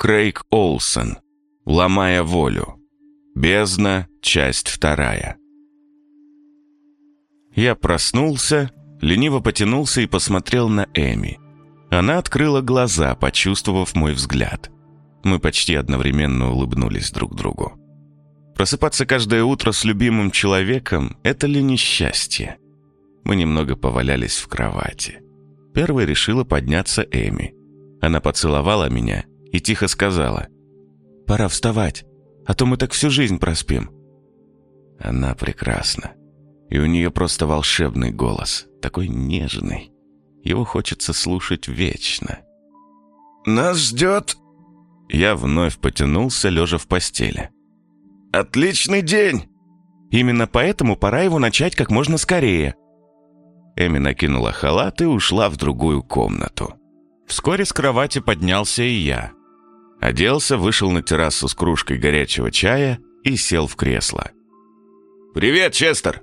Крейг Олсен. Ломая волю. Бездна, часть вторая. Я проснулся, лениво потянулся и посмотрел на Эми. Она открыла глаза, почувствовав мой взгляд. Мы почти одновременно улыбнулись друг другу. Просыпаться каждое утро с любимым человеком – это ли несчастье? Мы немного повалялись в кровати. Первой решила подняться Эми. Она поцеловала меня и тихо сказала «Пора вставать, а то мы так всю жизнь проспим». Она прекрасна. И у нее просто волшебный голос, такой нежный. Его хочется слушать вечно. «Нас ждет...» Я вновь потянулся, лежа в постели. «Отличный день!» «Именно поэтому пора его начать как можно скорее». Эми накинула халат и ушла в другую комнату. Вскоре с кровати поднялся и я. Оделся, вышел на террасу с кружкой горячего чая и сел в кресло. «Привет, Честер!»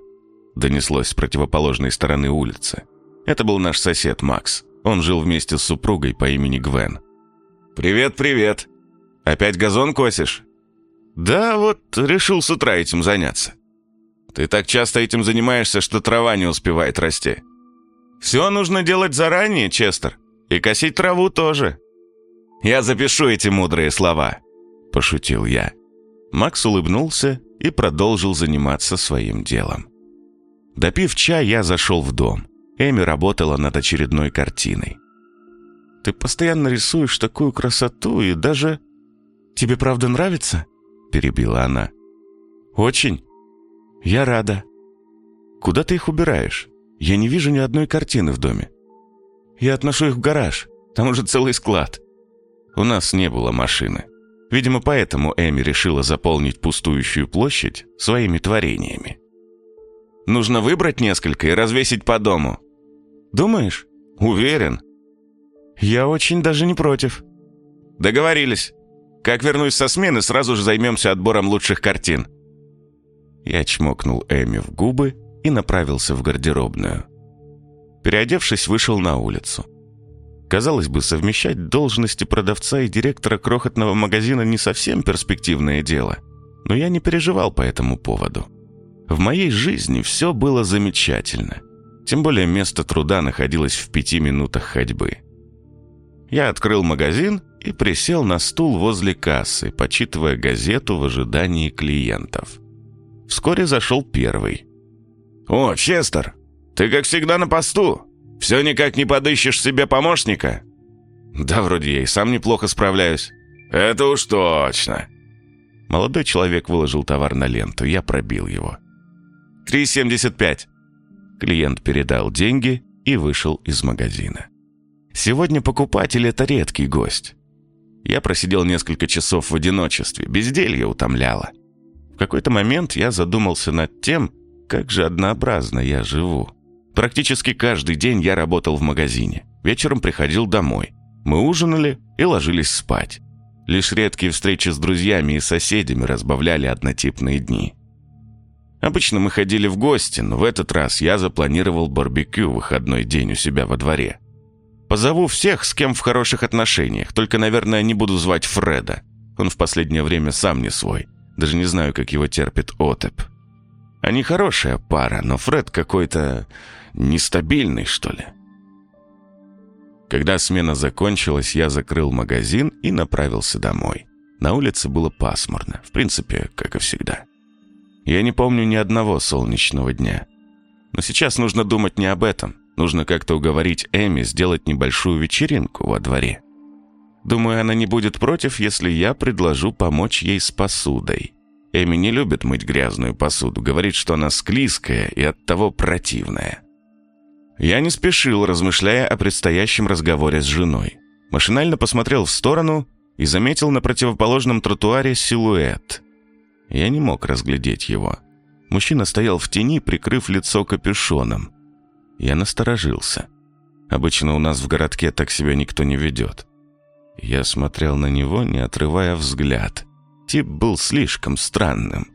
донеслось с противоположной стороны улицы. Это был наш сосед Макс. Он жил вместе с супругой по имени Гвен. «Привет, привет! Опять газон косишь?» «Да, вот решил с утра этим заняться». «Ты так часто этим занимаешься, что трава не успевает расти». «Все нужно делать заранее, Честер. И косить траву тоже». «Я запишу эти мудрые слова», – пошутил я. Макс улыбнулся и продолжил заниматься своим делом. Допив чай, я зашел в дом. Эми работала над очередной картиной. «Ты постоянно рисуешь такую красоту и даже...» «Тебе правда нравится?» – перебила она. «Очень. Я рада. Куда ты их убираешь? Я не вижу ни одной картины в доме. Я отношу их в гараж. Там уже целый склад. У нас не было машины. Видимо, поэтому Эми решила заполнить пустующую площадь своими творениями. Нужно выбрать несколько и развесить по дому. Думаешь? Уверен. Я очень даже не против. Договорились. Как вернусь со смены, сразу же займемся отбором лучших картин. Я чмокнул Эми в губы и направился в гардеробную. Переодевшись, вышел на улицу. Казалось бы, совмещать должности продавца и директора крохотного магазина не совсем перспективное дело, но я не переживал по этому поводу. В моей жизни все было замечательно. Тем более место труда находилось в пяти минутах ходьбы. Я открыл магазин и присел на стул возле кассы, почитывая газету в ожидании клиентов. Вскоре зашел первый. «О, Честер, ты как всегда на посту. Все никак не подыщешь себе помощника?» «Да, вроде я и сам неплохо справляюсь». «Это уж точно». Молодой человек выложил товар на ленту, я пробил его. 3,75». Клиент передал деньги и вышел из магазина. Сегодня покупатель – это редкий гость. Я просидел несколько часов в одиночестве, безделье утомляло. В какой-то момент я задумался над тем, как же однообразно я живу. Практически каждый день я работал в магазине. Вечером приходил домой. Мы ужинали и ложились спать. Лишь редкие встречи с друзьями и соседями разбавляли однотипные дни. Обычно мы ходили в гости, но в этот раз я запланировал барбекю в выходной день у себя во дворе. Позову всех, с кем в хороших отношениях, только, наверное, не буду звать Фреда. Он в последнее время сам не свой. Даже не знаю, как его терпит Отеп. Они хорошая пара, но Фред какой-то нестабильный, что ли. Когда смена закончилась, я закрыл магазин и направился домой. На улице было пасмурно, в принципе, как и всегда. Я не помню ни одного солнечного дня. Но сейчас нужно думать не об этом. Нужно как-то уговорить Эми сделать небольшую вечеринку во дворе. Думаю, она не будет против, если я предложу помочь ей с посудой. Эми не любит мыть грязную посуду, говорит, что она склизкая и оттого противная. Я не спешил, размышляя о предстоящем разговоре с женой. Машинально посмотрел в сторону и заметил на противоположном тротуаре силуэт. Я не мог разглядеть его. Мужчина стоял в тени, прикрыв лицо капюшоном. Я насторожился. Обычно у нас в городке так себя никто не ведет. Я смотрел на него, не отрывая взгляд. Тип был слишком странным.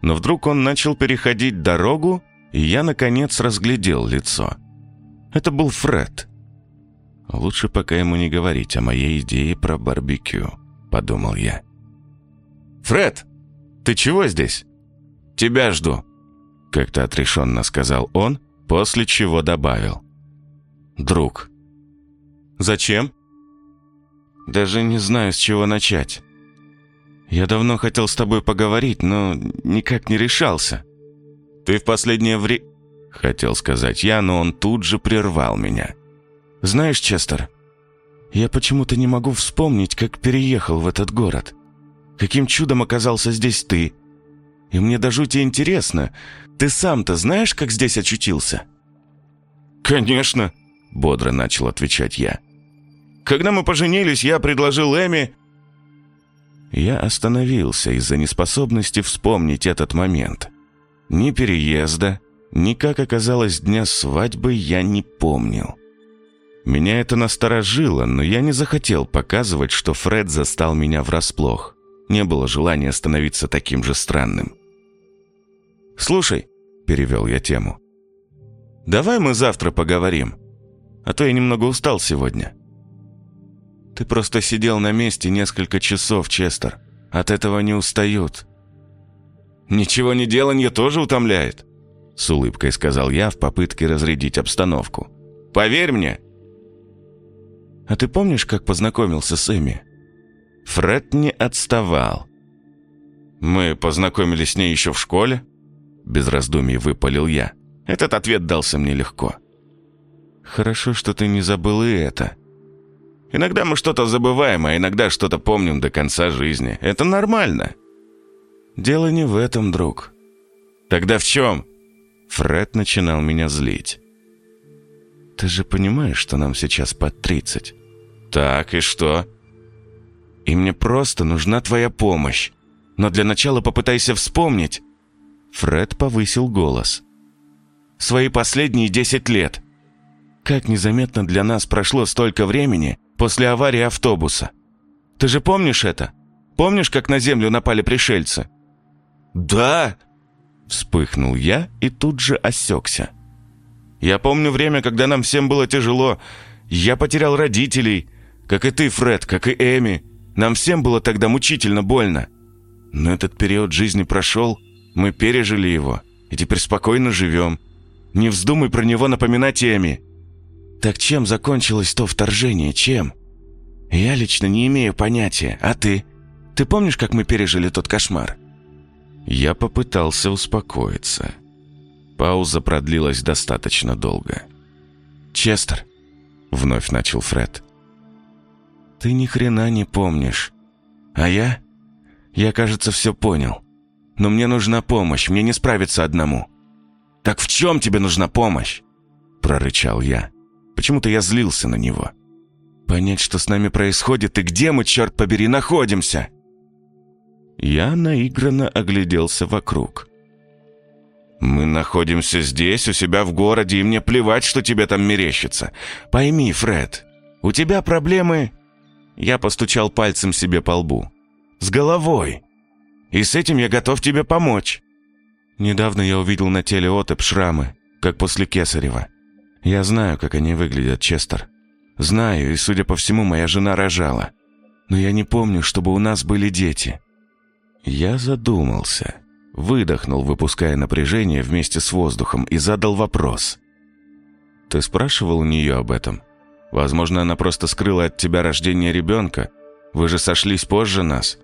Но вдруг он начал переходить дорогу, и я, наконец, разглядел лицо. Это был Фред. Лучше пока ему не говорить о моей идее про барбекю, подумал я. «Фред, ты чего здесь? Тебя жду», — как-то отрешенно сказал он, после чего добавил. «Друг». «Зачем?» «Даже не знаю, с чего начать. Я давно хотел с тобой поговорить, но никак не решался». «Ты в последнее время...» Хотел сказать я, но он тут же прервал меня. «Знаешь, Честер, я почему-то не могу вспомнить, как переехал в этот город. Каким чудом оказался здесь ты? И мне до жути интересно, ты сам-то знаешь, как здесь очутился?» «Конечно», — бодро начал отвечать я. «Когда мы поженились, я предложил Эми...» Я остановился из-за неспособности вспомнить этот момент. Ни переезда, ни как оказалось дня свадьбы я не помнил. Меня это насторожило, но я не захотел показывать, что Фред застал меня врасплох. Не было желания становиться таким же странным. «Слушай», — перевел я тему, — «давай мы завтра поговорим, а то я немного устал сегодня». «Ты просто сидел на месте несколько часов, Честер. От этого не устают». «Ничего не деланье тоже утомляет», — с улыбкой сказал я в попытке разрядить обстановку. «Поверь мне». «А ты помнишь, как познакомился с Эми?» Фред не отставал. «Мы познакомились с ней еще в школе?» Без раздумий выпалил я. Этот ответ дался мне легко. «Хорошо, что ты не забыл и это», Иногда мы что-то забываем, а иногда что-то помним до конца жизни. Это нормально. Дело не в этом, друг. Тогда в чем? Фред начинал меня злить. Ты же понимаешь, что нам сейчас под 30. Так, и что? И мне просто нужна твоя помощь. Но для начала попытайся вспомнить. Фред повысил голос. Свои последние 10 лет. Как незаметно для нас прошло столько времени, после аварии автобуса. Ты же помнишь это? Помнишь, как на Землю напали пришельцы?» «Да!» Вспыхнул я и тут же осекся. «Я помню время, когда нам всем было тяжело. Я потерял родителей, как и ты, Фред, как и Эми. Нам всем было тогда мучительно больно. Но этот период жизни прошел, мы пережили его, и теперь спокойно живем. Не вздумай про него напоминать Эми. Так чем закончилось то вторжение, чем? Я лично не имею понятия, а ты? Ты помнишь, как мы пережили тот кошмар? Я попытался успокоиться. Пауза продлилась достаточно долго. «Честер», — вновь начал Фред, — «ты ни хрена не помнишь. А я? Я, кажется, все понял. Но мне нужна помощь, мне не справиться одному». «Так в чем тебе нужна помощь?» — прорычал я. Почему-то я злился на него. Понять, что с нами происходит и где мы, черт побери, находимся. Я наигранно огляделся вокруг. «Мы находимся здесь, у себя в городе, и мне плевать, что тебе там мерещится. Пойми, Фред, у тебя проблемы...» Я постучал пальцем себе по лбу. «С головой. И с этим я готов тебе помочь». Недавно я увидел на теле Отеп шрамы, как после Кесарева. Я знаю, как они выглядят, Честер. Знаю, и, судя по всему, моя жена рожала. Но я не помню, чтобы у нас были дети. Я задумался. Выдохнул, выпуская напряжение вместе с воздухом, и задал вопрос. «Ты спрашивал у нее об этом? Возможно, она просто скрыла от тебя рождение ребенка. Вы же сошлись позже нас».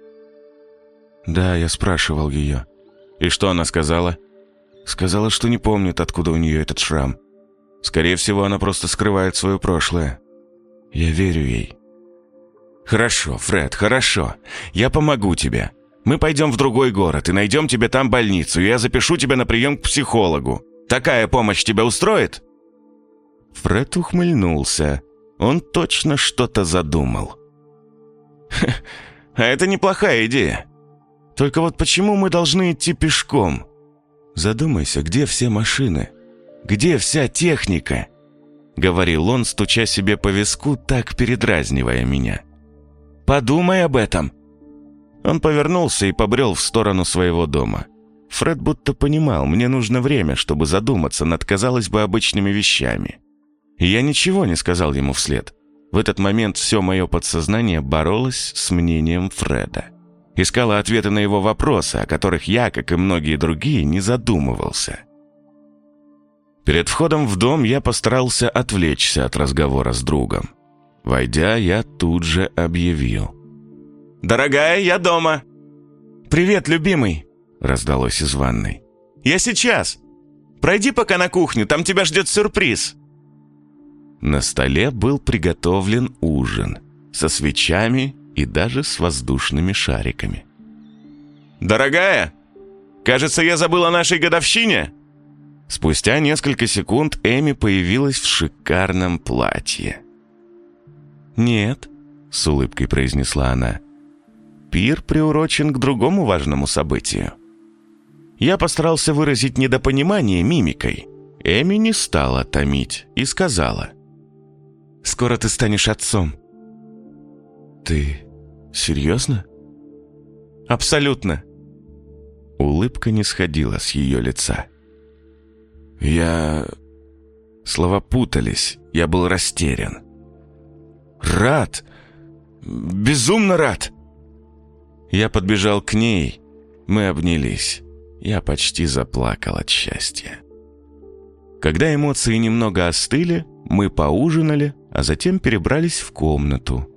«Да, я спрашивал ее». «И что она сказала?» «Сказала, что не помнит, откуда у нее этот шрам. Скорее всего, она просто скрывает свое прошлое. Я верю ей. Хорошо, Фред, хорошо. Я помогу тебе. Мы пойдем в другой город и найдем тебе там больницу, я запишу тебя на прием к психологу. Такая помощь тебя устроит?» Фред ухмыльнулся. Он точно что-то задумал. «А это неплохая идея. Только вот почему мы должны идти пешком? Задумайся, где все машины?» Где вся техника?» Говорил он, стуча себе по виску, так передразнивая меня. «Подумай об этом!» Он повернулся и побрел в сторону своего дома. Фред будто понимал, мне нужно время, чтобы задуматься над, казалось бы, обычными вещами. Я ничего не сказал ему вслед. В этот момент все мое подсознание боролось с мнением Фреда. Искало ответы на его вопросы, о которых я, как и многие другие, не задумывался. Перед входом в дом я постарался отвлечься от разговора с другом. Войдя, я тут же объявил. «Дорогая, я дома!» «Привет, любимый!» — раздалось из ванной. «Я сейчас! Пройди пока на кухню, там тебя ждет сюрприз!» На столе был приготовлен ужин со свечами и даже с воздушными шариками. «Дорогая, кажется, я забыл о нашей годовщине!» Спустя несколько секунд Эми появилась в шикарном платье. «Нет», — с улыбкой произнесла она, — «пир приурочен к другому важному событию». Я постарался выразить недопонимание мимикой. Эми не стала томить и сказала. «Скоро ты станешь отцом». «Ты серьезно?» «Абсолютно». Улыбка не сходила с ее лица. «Я...» Слова путались, я был растерян. «Рад! Безумно рад!» Я подбежал к ней, мы обнялись. Я почти заплакал от счастья. Когда эмоции немного остыли, мы поужинали, а затем перебрались в комнату.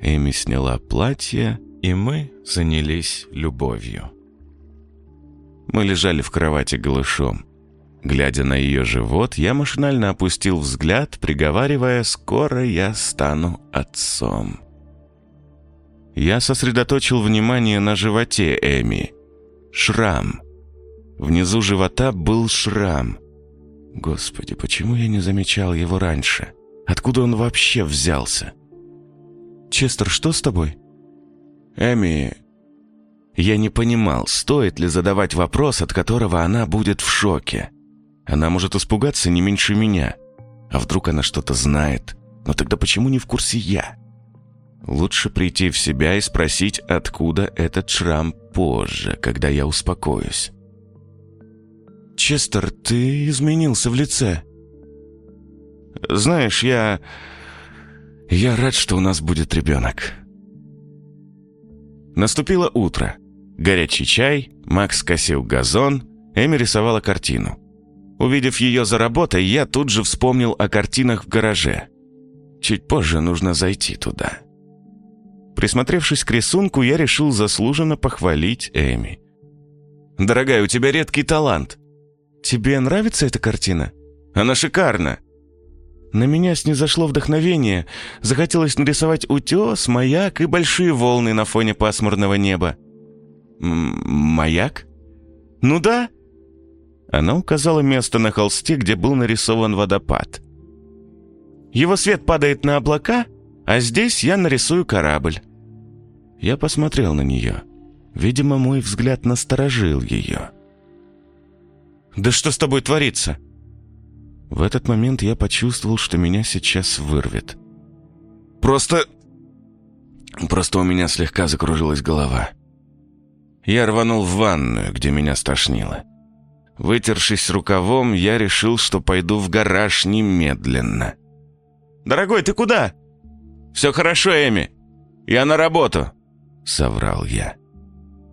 Эми сняла платье, и мы занялись любовью. Мы лежали в кровати голышом. Глядя на ее живот, я машинально опустил взгляд, приговаривая «Скоро я стану отцом». Я сосредоточил внимание на животе Эми. Шрам. Внизу живота был шрам. Господи, почему я не замечал его раньше? Откуда он вообще взялся? «Честер, что с тобой?» «Эми, я не понимал, стоит ли задавать вопрос, от которого она будет в шоке. Она может испугаться не меньше меня. А вдруг она что-то знает? Но тогда почему не в курсе я? Лучше прийти в себя и спросить, откуда этот шрам позже, когда я успокоюсь. «Честер, ты изменился в лице». «Знаешь, я... Я рад, что у нас будет ребенок». Наступило утро. Горячий чай, Макс косил газон, Эми рисовала картину. Увидев ее за работой, я тут же вспомнил о картинах в гараже. Чуть позже нужно зайти туда. Присмотревшись к рисунку, я решил заслуженно похвалить Эми. «Дорогая, у тебя редкий талант. Тебе нравится эта картина?» «Она шикарна!» На меня снизошло вдохновение. Захотелось нарисовать утес, маяк и большие волны на фоне пасмурного неба. М «Маяк?» «Ну да», она указала место на холсте, где был нарисован водопад. «Его свет падает на облака, а здесь я нарисую корабль». Я посмотрел на нее. Видимо, мой взгляд насторожил ее. «Да что с тобой творится?» В этот момент я почувствовал, что меня сейчас вырвет. «Просто... просто у меня слегка закружилась голова». Я рванул в ванную, где меня стошнило. Вытершись рукавом, я решил, что пойду в гараж немедленно. «Дорогой, ты куда?» «Все хорошо, Эми. Я на работу», — соврал я.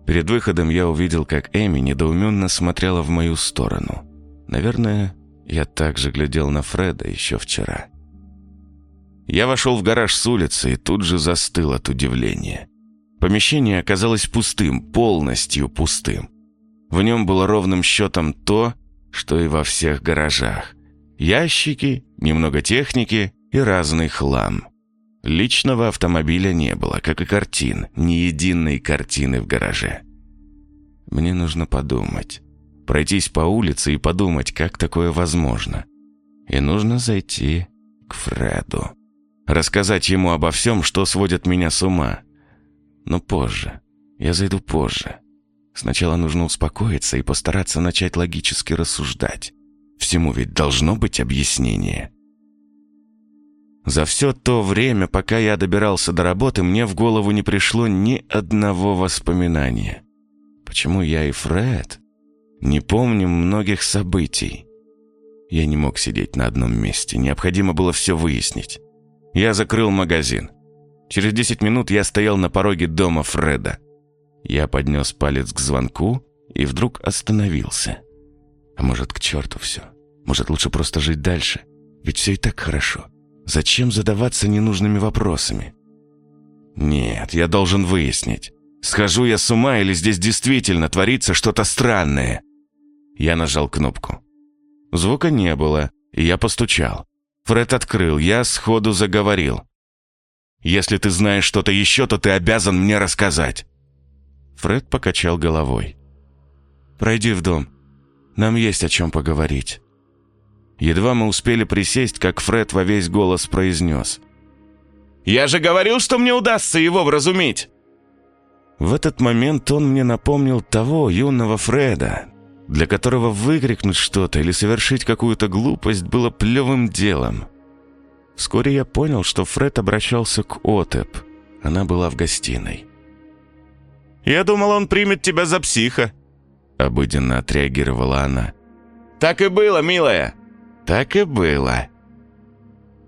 Перед выходом я увидел, как Эми недоуменно смотрела в мою сторону. Наверное, я также глядел на Фреда еще вчера. Я вошел в гараж с улицы и тут же застыл от удивления. Помещение оказалось пустым, полностью пустым. В нем было ровным счетом то, что и во всех гаражах. Ящики, немного техники и разный хлам. Личного автомобиля не было, как и картин, ни единой картины в гараже. Мне нужно подумать. Пройтись по улице и подумать, как такое возможно. И нужно зайти к Фреду. Рассказать ему обо всем, что сводит меня с ума. Но позже. Я зайду позже. Сначала нужно успокоиться и постараться начать логически рассуждать. Всему ведь должно быть объяснение. За все то время, пока я добирался до работы, мне в голову не пришло ни одного воспоминания. Почему я и Фред не помним многих событий? Я не мог сидеть на одном месте, необходимо было все выяснить. Я закрыл магазин. Через 10 минут я стоял на пороге дома Фреда. Я поднес палец к звонку и вдруг остановился. А может, к черту все? Может, лучше просто жить дальше? Ведь все и так хорошо. Зачем задаваться ненужными вопросами? Нет, я должен выяснить. Схожу я с ума или здесь действительно творится что-то странное? Я нажал кнопку. Звука не было, и я постучал. Фред открыл, я сходу заговорил. «Если ты знаешь что-то еще, то ты обязан мне рассказать». Фред покачал головой. «Пройди в дом. Нам есть о чем поговорить». Едва мы успели присесть, как Фред во весь голос произнес. «Я же говорил, что мне удастся его вразумить!» В этот момент он мне напомнил того юного Фреда, для которого выкрикнуть что-то или совершить какую-то глупость было плевым делом. Вскоре я понял, что Фред обращался к Отеп. Она была в гостиной. «Я думал, он примет тебя за психа», — обыденно отреагировала она. «Так и было, милая!» «Так и было!»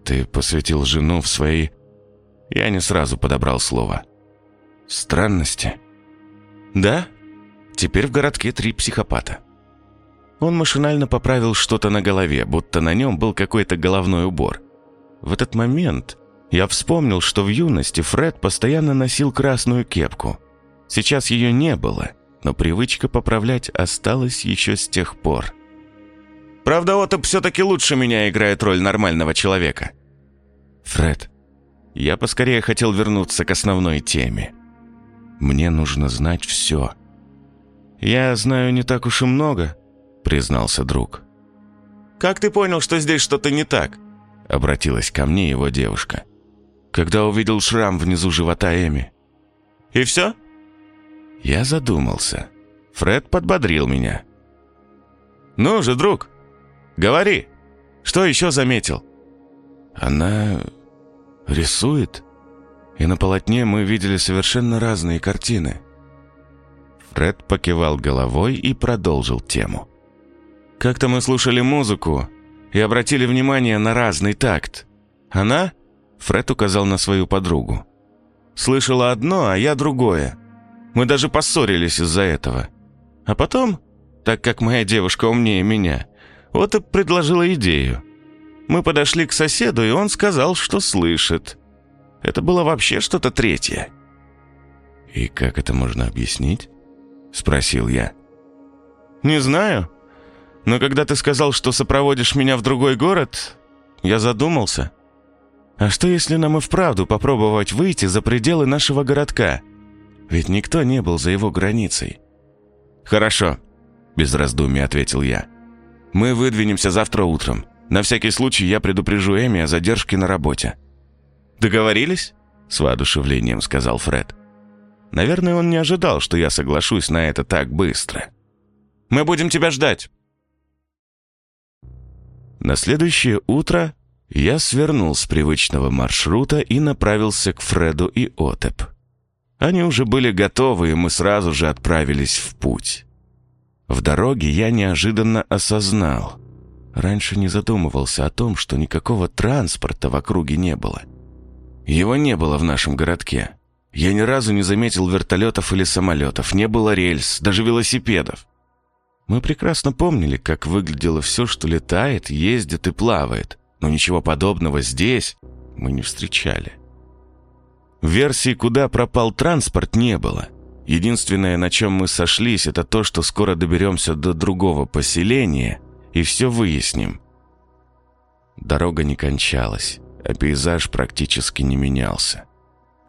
«Ты посвятил жену в свои...» Я не сразу подобрал слово. «Странности?» «Да? Теперь в городке три психопата». Он машинально поправил что-то на голове, будто на нем был какой-то головной убор. В этот момент я вспомнил, что в юности Фред постоянно носил красную кепку. Сейчас ее не было, но привычка поправлять осталась еще с тех пор. «Правда, Отоп все-таки лучше меня играет роль нормального человека». «Фред, я поскорее хотел вернуться к основной теме. Мне нужно знать все». «Я знаю не так уж и много», — признался друг. «Как ты понял, что здесь что-то не так?» — обратилась ко мне его девушка. «Когда увидел шрам внизу живота Эми». «И все?» Я задумался. Фред подбодрил меня. «Ну же, друг, говори, что еще заметил?» «Она рисует, и на полотне мы видели совершенно разные картины». Фред покивал головой и продолжил тему. Как-то мы слушали музыку и обратили внимание на разный такт. Она, Фред указал на свою подругу, слышала одно, а я другое. Мы даже поссорились из-за этого. А потом, так как моя девушка умнее меня, вот и предложила идею. Мы подошли к соседу, и он сказал, что слышит. Это было вообще что-то третье. «И как это можно объяснить?» — спросил я. «Не знаю. Но когда ты сказал, что сопроводишь меня в другой город, я задумался. А что, если нам и вправду попробовать выйти за пределы нашего городка? Ведь никто не был за его границей. «Хорошо», — без раздумий ответил я. «Мы выдвинемся завтра утром. На всякий случай я предупрежу Эми о задержке на работе». «Договорились?» — с воодушевлением сказал Фред. Наверное, он не ожидал, что я соглашусь на это так быстро. «Мы будем тебя ждать. На следующее утро я свернул с привычного маршрута и направился к Фреду и Отеп. Они уже были готовы, и мы сразу же отправились в путь. В дороге я неожиданно осознал. Раньше не задумывался о том, что никакого транспорта в округе не было. Его не было в нашем городке. Я ни разу не заметил вертолетов или самолетов, не было рельс, даже велосипедов. Мы прекрасно помнили, как выглядело все, что летает, ездит и плавает, но ничего подобного здесь мы не встречали. Версии, куда пропал транспорт, не было. Единственное, на чем мы сошлись, это то, что скоро доберемся до другого поселения и все выясним. Дорога не кончалась, а пейзаж практически не менялся.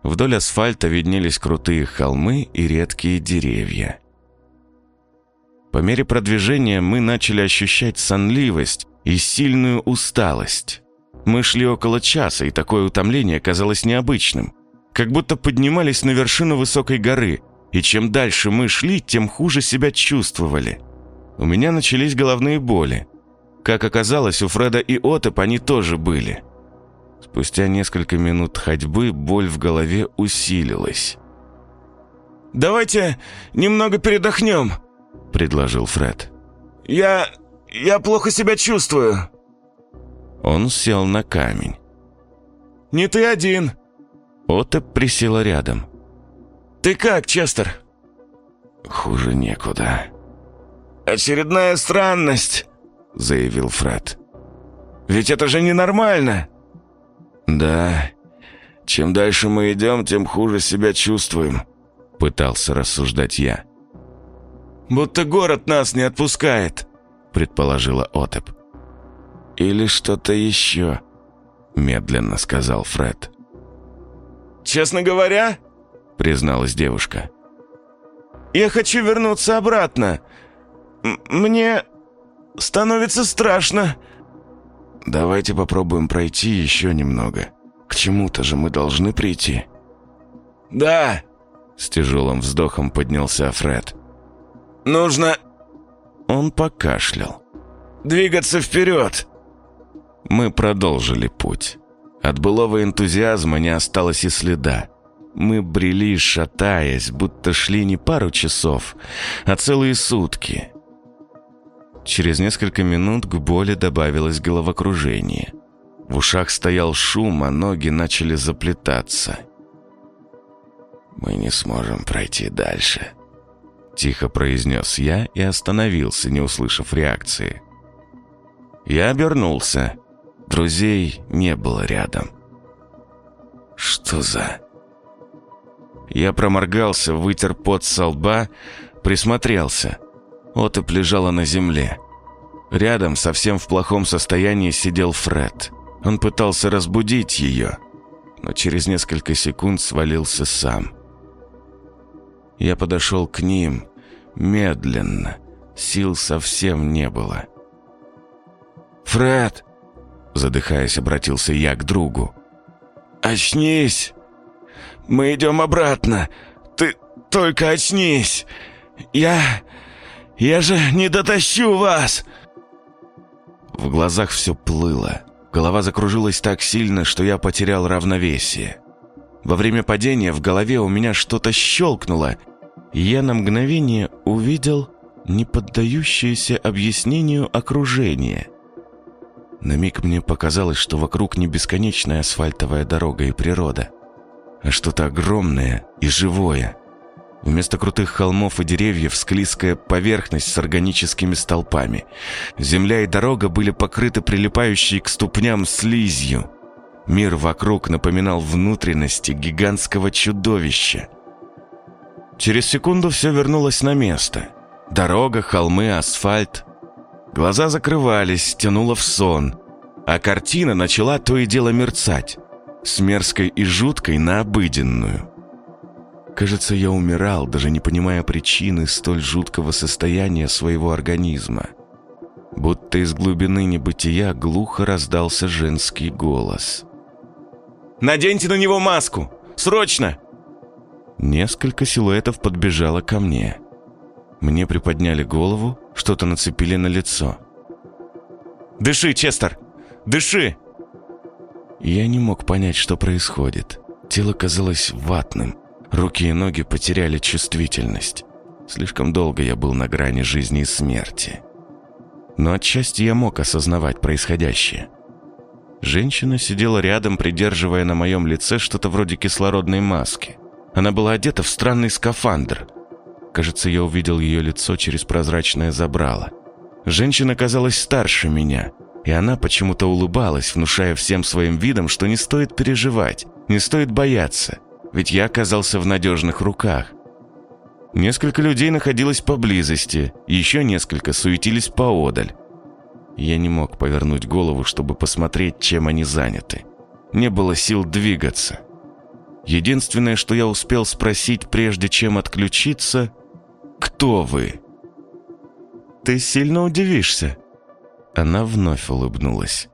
Вдоль асфальта виднелись крутые холмы и редкие деревья. По мере продвижения мы начали ощущать сонливость и сильную усталость. Мы шли около часа, и такое утомление казалось необычным. Как будто поднимались на вершину высокой горы, и чем дальше мы шли, тем хуже себя чувствовали. У меня начались головные боли. Как оказалось, у Фреда и Отоп они тоже были. Спустя несколько минут ходьбы боль в голове усилилась. «Давайте немного передохнем», — предложил Фред. «Я... я плохо себя чувствую». Он сел на камень. не ты один!» Отеп присела рядом. «Ты как, Честер?» «Хуже некуда». «Очередная странность», — заявил Фред. «Ведь это же ненормально!» «Да, чем дальше мы идем, тем хуже себя чувствуем», — пытался рассуждать я. «Будто город нас не отпускает», — предположила Отеп. «Или что-то еще», — медленно сказал Фред. «Честно говоря», — призналась девушка, — «я хочу вернуться обратно. М мне становится страшно». «Давайте попробуем пройти еще немного. К чему-то же мы должны прийти». «Да», — с тяжелым вздохом поднялся Фред. «Нужно...» Он покашлял. «Двигаться вперед!» Мы продолжили путь. От былого энтузиазма не осталось и следа. Мы брели, шатаясь, будто шли не пару часов, а целые сутки. Через несколько минут к боли добавилось головокружение. В ушах стоял шум, а ноги начали заплетаться. «Мы не сможем пройти дальше», — тихо произнес я и остановился, не услышав реакции. Я обернулся. Друзей не было рядом. «Что за...» Я проморгался, вытер пот со лба, присмотрелся. Отып лежала на земле. Рядом, совсем в плохом состоянии, сидел Фред. Он пытался разбудить ее, но через несколько секунд свалился сам. Я подошел к ним, медленно, сил совсем не было. «Фред!» Задыхаясь, обратился я к другу. «Очнись! Мы идем обратно! Ты только очнись! Я... я же не дотащу вас!» В глазах все плыло. Голова закружилась так сильно, что я потерял равновесие. Во время падения в голове у меня что-то щелкнуло, я на мгновение увидел неподдающееся объяснению окружение. На миг мне показалось, что вокруг не бесконечная асфальтовая дорога и природа, а что-то огромное и живое. Вместо крутых холмов и деревьев склизкая поверхность с органическими столпами. Земля и дорога были покрыты прилипающей к ступням слизью. Мир вокруг напоминал внутренности гигантского чудовища. Через секунду все вернулось на место. Дорога, холмы, асфальт, Глаза закрывались, тянуло в сон, а картина начала то и дело мерцать, с мерзкой и жуткой на обыденную. Кажется, я умирал, даже не понимая причины столь жуткого состояния своего организма. Будто из глубины небытия глухо раздался женский голос. «Наденьте на него маску! Срочно!» Несколько силуэтов подбежало ко мне. Мне приподняли голову, что-то нацепили на лицо. «Дыши, Честер! Дыши!» Я не мог понять, что происходит. Тело казалось ватным. Руки и ноги потеряли чувствительность. Слишком долго я был на грани жизни и смерти. Но отчасти я мог осознавать происходящее. Женщина сидела рядом, придерживая на моем лице что-то вроде кислородной маски. Она была одета в странный скафандр — Кажется, я увидел ее лицо через прозрачное забрало. Женщина казалась старше меня, и она почему-то улыбалась, внушая всем своим видом, что не стоит переживать, не стоит бояться, ведь я оказался в надежных руках. Несколько людей находилось поблизости, еще несколько суетились поодаль. Я не мог повернуть голову, чтобы посмотреть, чем они заняты. Не было сил двигаться. Единственное, что я успел спросить, прежде чем отключиться, кто вы?» «Ты сильно удивишься». Она вновь улыбнулась.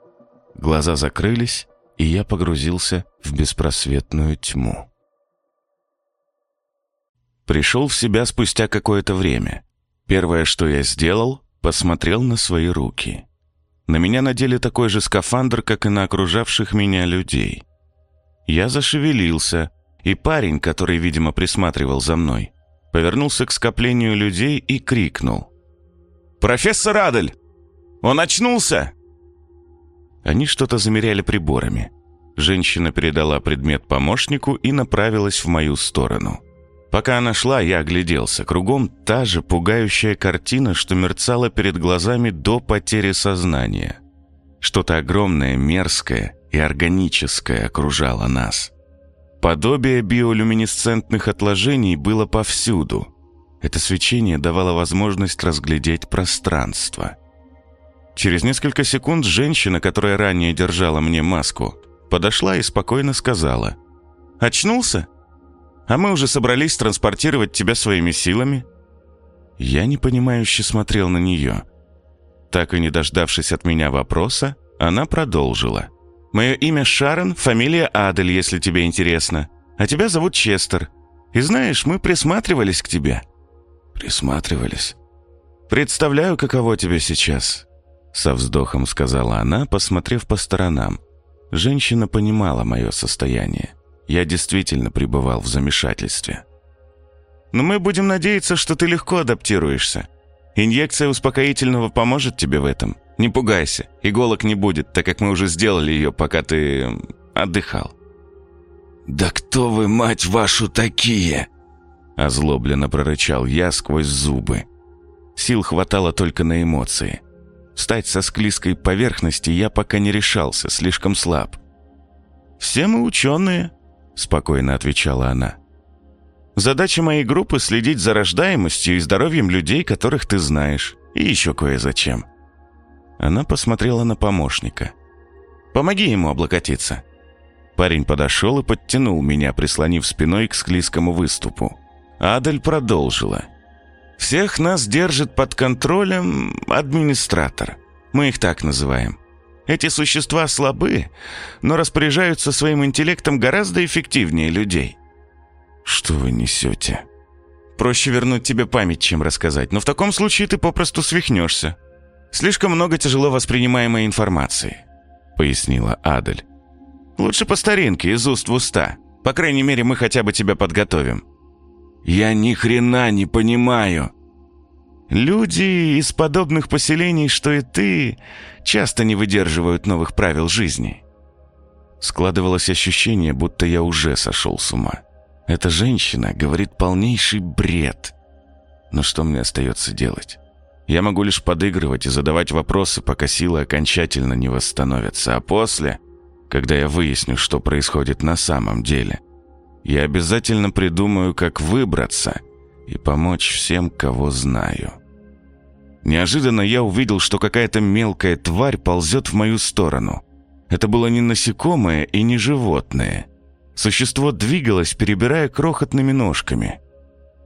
Глаза закрылись, и я погрузился в беспросветную тьму. Пришел в себя спустя какое-то время. Первое, что я сделал, посмотрел на свои руки. На меня надели такой же скафандр, как и на окружавших меня людей. Я зашевелился, и парень, который, видимо, присматривал за мной, повернулся к скоплению людей и крикнул. «Профессор Адель! Он очнулся!» Они что-то замеряли приборами. Женщина передала предмет помощнику и направилась в мою сторону. Пока она шла, я огляделся. Кругом та же пугающая картина, что мерцала перед глазами до потери сознания. Что-то огромное, мерзкое и органическое окружало нас. Подобие биолюминесцентных отложений было повсюду. Это свечение давало возможность разглядеть пространство. Через несколько секунд женщина, которая ранее держала мне маску, подошла и спокойно сказала. «Очнулся? А мы уже собрались транспортировать тебя своими силами». Я непонимающе смотрел на нее. Так и не дождавшись от меня вопроса, она продолжила. «Мое имя Шарон, фамилия Адель, если тебе интересно. А тебя зовут Честер. И знаешь, мы присматривались к тебе». «Присматривались?» «Представляю, каково тебе сейчас», — со вздохом сказала она, посмотрев по сторонам. Женщина понимала мое состояние. Я действительно пребывал в замешательстве. «Но мы будем надеяться, что ты легко адаптируешься. Инъекция успокоительного поможет тебе в этом. Не пугайся, иголок не будет, так как мы уже сделали ее, пока ты отдыхал». «Да кто вы, мать вашу, такие?» Озлобленно прорычал я сквозь зубы. Сил хватало только на эмоции. Встать со склизкой поверхности я пока не решался, слишком слаб. «Все мы ученые», — спокойно отвечала она. «Задача моей группы — следить за рождаемостью и здоровьем людей, которых ты знаешь, и еще кое-зачем». Она посмотрела на помощника. «Помоги ему облокотиться». Парень подошел и подтянул меня, прислонив спиной к склизкому выступу. Адель продолжила. Всех нас держит под контролем администратор. Мы их так называем. Эти существа слабы, но распоряжаются своим интеллектом гораздо эффективнее людей. Что вы несете? Проще вернуть тебе память, чем рассказать, но в таком случае ты попросту свихнешься. Слишком много тяжело воспринимаемой информации, пояснила Адель. Лучше по старинке, из уст в уста. По крайней мере, мы хотя бы тебя подготовим. Я ни хрена не понимаю. Люди из подобных поселений, что и ты, часто не выдерживают новых правил жизни. Складывалось ощущение, будто я уже сошел с ума. Эта женщина говорит полнейший бред. Но что мне остается делать? Я могу лишь подыгрывать и задавать вопросы, пока силы окончательно не восстановятся, а после, когда я выясню, что происходит на самом деле, я обязательно придумаю, как выбраться и помочь всем, кого знаю. Неожиданно я увидел, что какая-то мелкая тварь ползет в мою сторону. Это было не насекомое и не животное. Существо двигалось, перебирая крохотными ножками.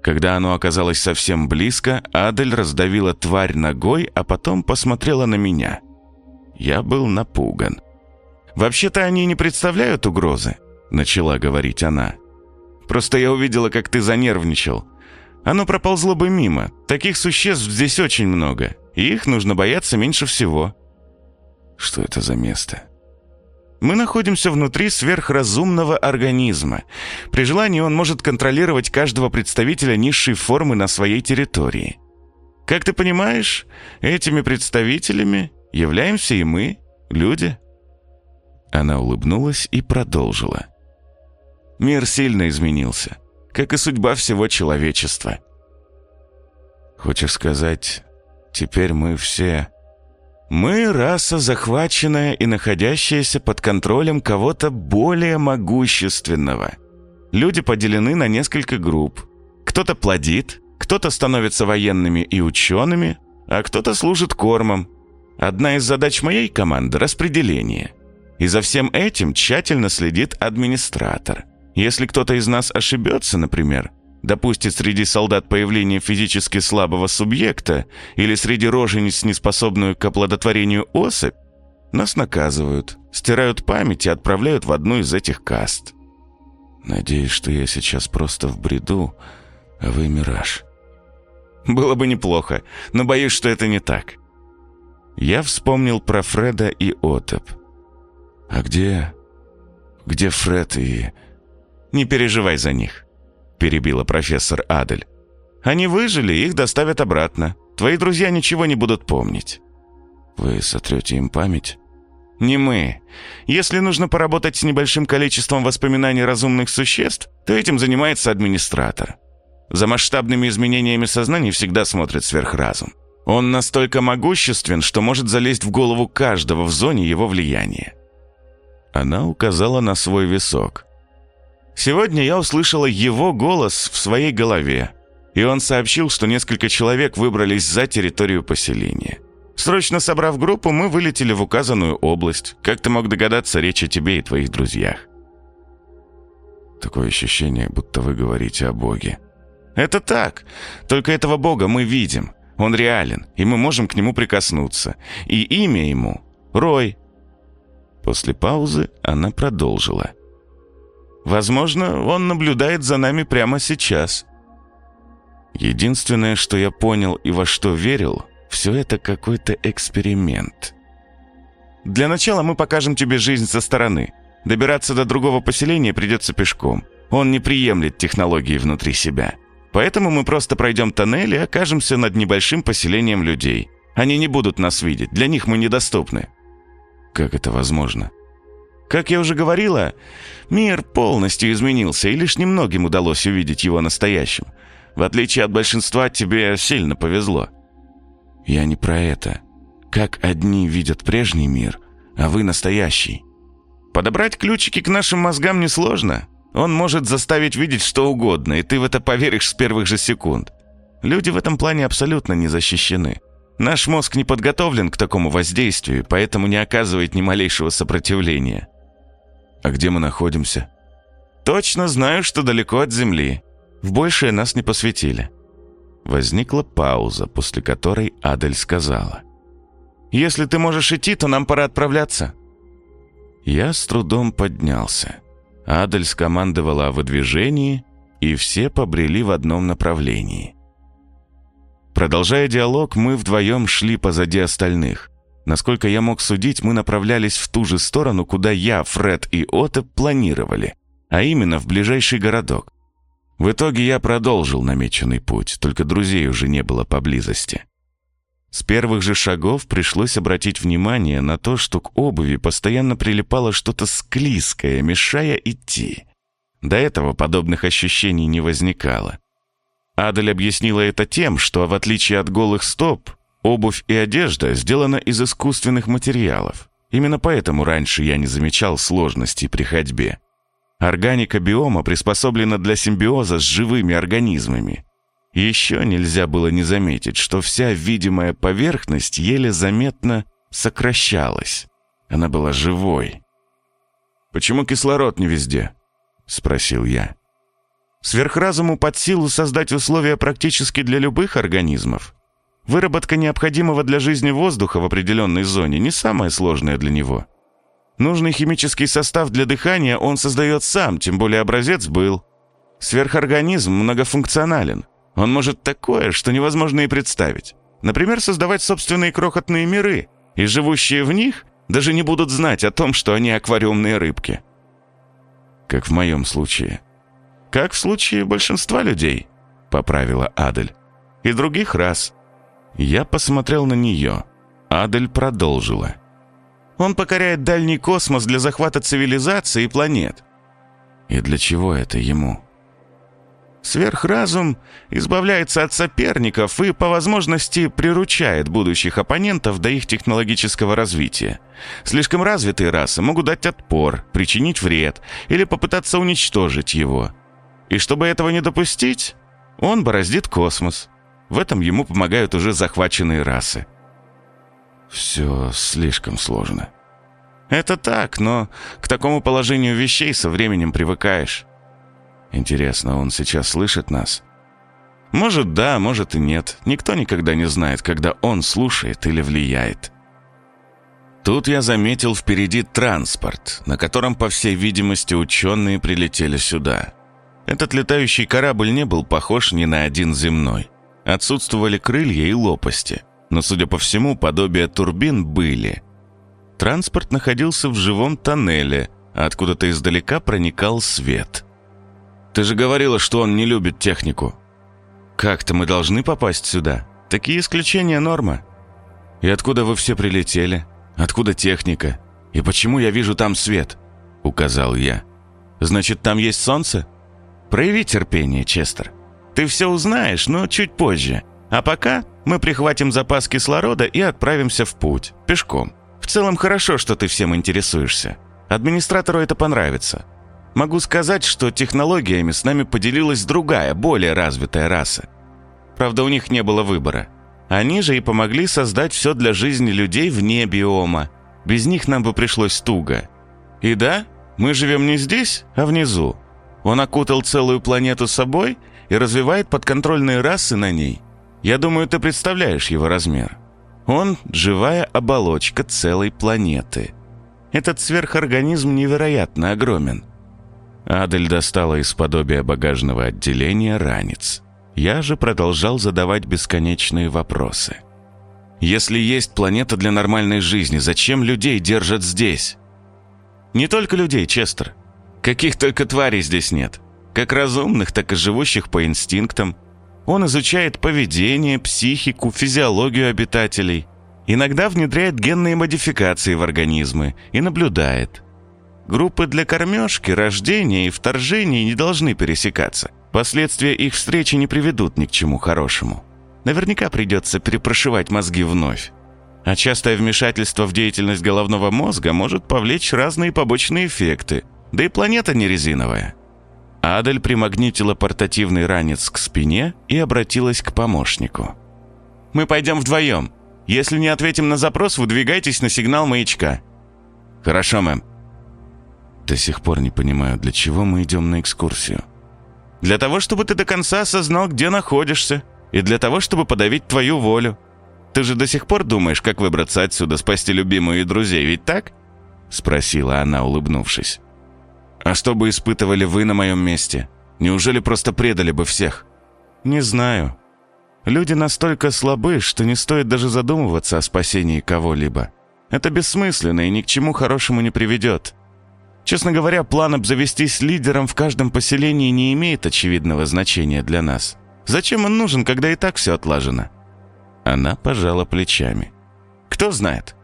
Когда оно оказалось совсем близко, Адель раздавила тварь ногой, а потом посмотрела на меня. Я был напуган. «Вообще-то они не представляют угрозы», — начала говорить она. Просто я увидела, как ты занервничал. Оно проползло бы мимо. Таких существ здесь очень много. И их нужно бояться меньше всего. Что это за место? Мы находимся внутри сверхразумного организма. При желании он может контролировать каждого представителя низшей формы на своей территории. Как ты понимаешь, этими представителями являемся и мы, люди. Она улыбнулась и продолжила. Мир сильно изменился, как и судьба всего человечества. Хочешь сказать, теперь мы все... Мы раса захваченная и находящаяся под контролем кого-то более могущественного. Люди поделены на несколько групп. Кто-то плодит, кто-то становится военными и учеными, а кто-то служит кормом. Одна из задач моей команды – распределение. И за всем этим тщательно следит администратор – если кто-то из нас ошибется, например, допустит среди солдат появление физически слабого субъекта или среди рожениц, неспособную к оплодотворению особь, нас наказывают, стирают память и отправляют в одну из этих каст. Надеюсь, что я сейчас просто в бреду, а вы мираж. Было бы неплохо, но боюсь, что это не так. Я вспомнил про Фреда и Отеп. А где... где Фред и... «Не переживай за них», — перебила профессор Адель. «Они выжили, их доставят обратно. Твои друзья ничего не будут помнить». «Вы сотрете им память?» Не мы. Если нужно поработать с небольшим количеством воспоминаний разумных существ, то этим занимается администратор. За масштабными изменениями сознания всегда смотрит сверхразум. Он настолько могуществен, что может залезть в голову каждого в зоне его влияния. Она указала на свой висок. Сегодня я услышала его голос в своей голове, и он сообщил, что несколько человек выбрались за территорию поселения. Срочно собрав группу, мы вылетели в указанную область. Как ты мог догадаться, речь о тебе и твоих друзьях. Такое ощущение, будто вы говорите о Боге. Это так. Только этого Бога мы видим. Он реален, и мы можем к нему прикоснуться. И имя ему — Рой. После паузы она продолжила. Возможно, он наблюдает за нами прямо сейчас. Единственное, что я понял и во что верил, все это какой-то эксперимент. Для начала мы покажем тебе жизнь со стороны. Добираться до другого поселения придется пешком. Он не приемлет технологии внутри себя. Поэтому мы просто пройдем тоннель и окажемся над небольшим поселением людей. Они не будут нас видеть, для них мы недоступны. Как это возможно? Как я уже говорила, мир полностью изменился, и лишь немногим удалось увидеть его настоящим. В отличие от большинства, тебе сильно повезло. Я не про это. Как одни видят прежний мир, а вы настоящий? Подобрать ключики к нашим мозгам несложно. Он может заставить видеть что угодно, и ты в это поверишь с первых же секунд. Люди в этом плане абсолютно не защищены. Наш мозг не подготовлен к такому воздействию, поэтому не оказывает ни малейшего сопротивления. А где мы находимся? Точно знаю, что далеко от Земли. В большее нас не посвятили. Возникла пауза, после которой Адель сказала. «Если ты можешь идти, то нам пора отправляться». Я с трудом поднялся. Адель скомандовала о выдвижении, и все побрели в одном направлении. Продолжая диалог, мы вдвоем шли позади остальных. Насколько я мог судить, мы направлялись в ту же сторону, куда я, Фред и Отто планировали, а именно в ближайший городок. В итоге я продолжил намеченный путь, только друзей уже не было поблизости. С первых же шагов пришлось обратить внимание на то, что к обуви постоянно прилипало что-то склизкое, мешая идти. До этого подобных ощущений не возникало. Адель объяснила это тем, что, в отличие от голых стоп, обувь и одежда сделаны из искусственных материалов. Именно поэтому раньше я не замечал сложностей при ходьбе. Органика биома приспособлена для симбиоза с живыми организмами. еще нельзя было не заметить, что вся видимая поверхность еле заметно сокращалась. Она была живой. «Почему кислород не везде?» — спросил я. «Сверхразуму под силу создать условия практически для любых организмов. Выработка необходимого для жизни воздуха в определенной зоне не самая сложная для него». Нужный химический состав для дыхания он создает сам, тем более образец был. Сверхорганизм многофункционален. Он может такое, что невозможно и представить. Например, создавать собственные крохотные миры, и живущие в них даже не будут знать о том, что они аквариумные рыбки. Как в моем случае. Как в случае большинства людей, поправила Адель. И других раз. Я посмотрел на нее. Адель продолжила. Он покоряет дальний космос для захвата цивилизации и планет. И для чего это ему? Сверхразум избавляется от соперников и, по возможности, приручает будущих оппонентов до их технологического развития. Слишком развитые расы могут дать отпор, причинить вред или попытаться уничтожить его. И чтобы этого не допустить, он бороздит космос. В этом ему помогают уже захваченные расы. Все слишком сложно. Это так, но к такому положению вещей со временем привыкаешь. Интересно, он сейчас слышит нас? Может, да, может и нет. Никто никогда не знает, когда он слушает или влияет. Тут я заметил впереди транспорт, на котором, по всей видимости, ученые прилетели сюда. Этот летающий корабль не был похож ни на один земной. Отсутствовали крылья и лопасти – но, судя по всему, подобия турбин были. Транспорт находился в живом тоннеле, а откуда-то издалека проникал свет. «Ты же говорила, что он не любит технику». «Как-то мы должны попасть сюда. Такие исключения норма». «И откуда вы все прилетели? Откуда техника? «И почему я вижу там свет?» — указал я. «Значит, там есть солнце?» «Прояви терпение, Честер. Ты все узнаешь, но чуть позже. А пока мы прихватим запас кислорода и отправимся в путь, пешком. В целом хорошо, что ты всем интересуешься. Администратору это понравится. Могу сказать, что технологиями с нами поделилась другая, более развитая раса. Правда, у них не было выбора. Они же и помогли создать все для жизни людей вне биома. Без них нам бы пришлось туго. И да, мы живем не здесь, а внизу. Он окутал целую планету собой и развивает подконтрольные расы на ней. Я думаю, ты представляешь его размер. Он – живая оболочка целой планеты. Этот сверхорганизм невероятно огромен. Адель достала из подобия багажного отделения ранец. Я же продолжал задавать бесконечные вопросы. «Если есть планета для нормальной жизни, зачем людей держат здесь?» «Не только людей, Честер. Каких только тварей здесь нет. Как разумных, так и живущих по инстинктам. Он изучает поведение, психику, физиологию обитателей. Иногда внедряет генные модификации в организмы и наблюдает. Группы для кормежки, рождения и вторжения не должны пересекаться. Последствия их встречи не приведут ни к чему хорошему. Наверняка придется перепрошивать мозги вновь. А частое вмешательство в деятельность головного мозга может повлечь разные побочные эффекты. Да и планета не резиновая. Адель примагнитила портативный ранец к спине и обратилась к помощнику. «Мы пойдем вдвоем. Если не ответим на запрос, выдвигайтесь на сигнал маячка». «Хорошо, мэм». До сих пор не понимаю, для чего мы идем на экскурсию. «Для того, чтобы ты до конца осознал, где находишься, и для того, чтобы подавить твою волю. Ты же до сих пор думаешь, как выбраться отсюда, спасти любимую и друзей, ведь так?» Спросила она, улыбнувшись. «А что бы испытывали вы на моем месте? Неужели просто предали бы всех?» «Не знаю. Люди настолько слабы, что не стоит даже задумываться о спасении кого-либо. Это бессмысленно и ни к чему хорошему не приведет. Честно говоря, план обзавестись лидером в каждом поселении не имеет очевидного значения для нас. Зачем он нужен, когда и так все отлажено?» Она пожала плечами. «Кто знает?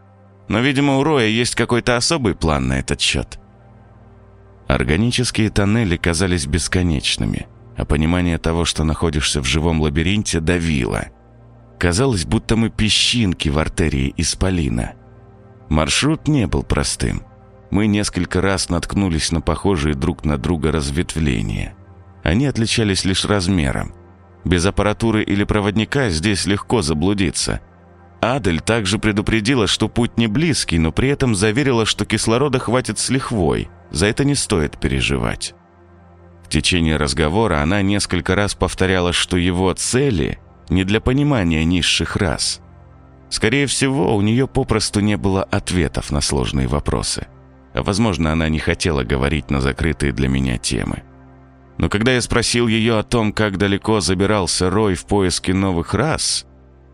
Но, видимо, у Роя есть какой-то особый план на этот счет». Органические тоннели казались бесконечными, а понимание того, что находишься в живом лабиринте, давило. Казалось, будто мы песчинки в артерии Исполина. Маршрут не был простым. Мы несколько раз наткнулись на похожие друг на друга разветвления. Они отличались лишь размером. Без аппаратуры или проводника здесь легко заблудиться. Адель также предупредила, что путь не близкий, но при этом заверила, что кислорода хватит с лихвой – за это не стоит переживать. В течение разговора она несколько раз повторяла, что его цели не для понимания низших рас. Скорее всего, у нее попросту не было ответов на сложные вопросы. А возможно, она не хотела говорить на закрытые для меня темы. Но когда я спросил ее о том, как далеко забирался Рой в поиске новых рас,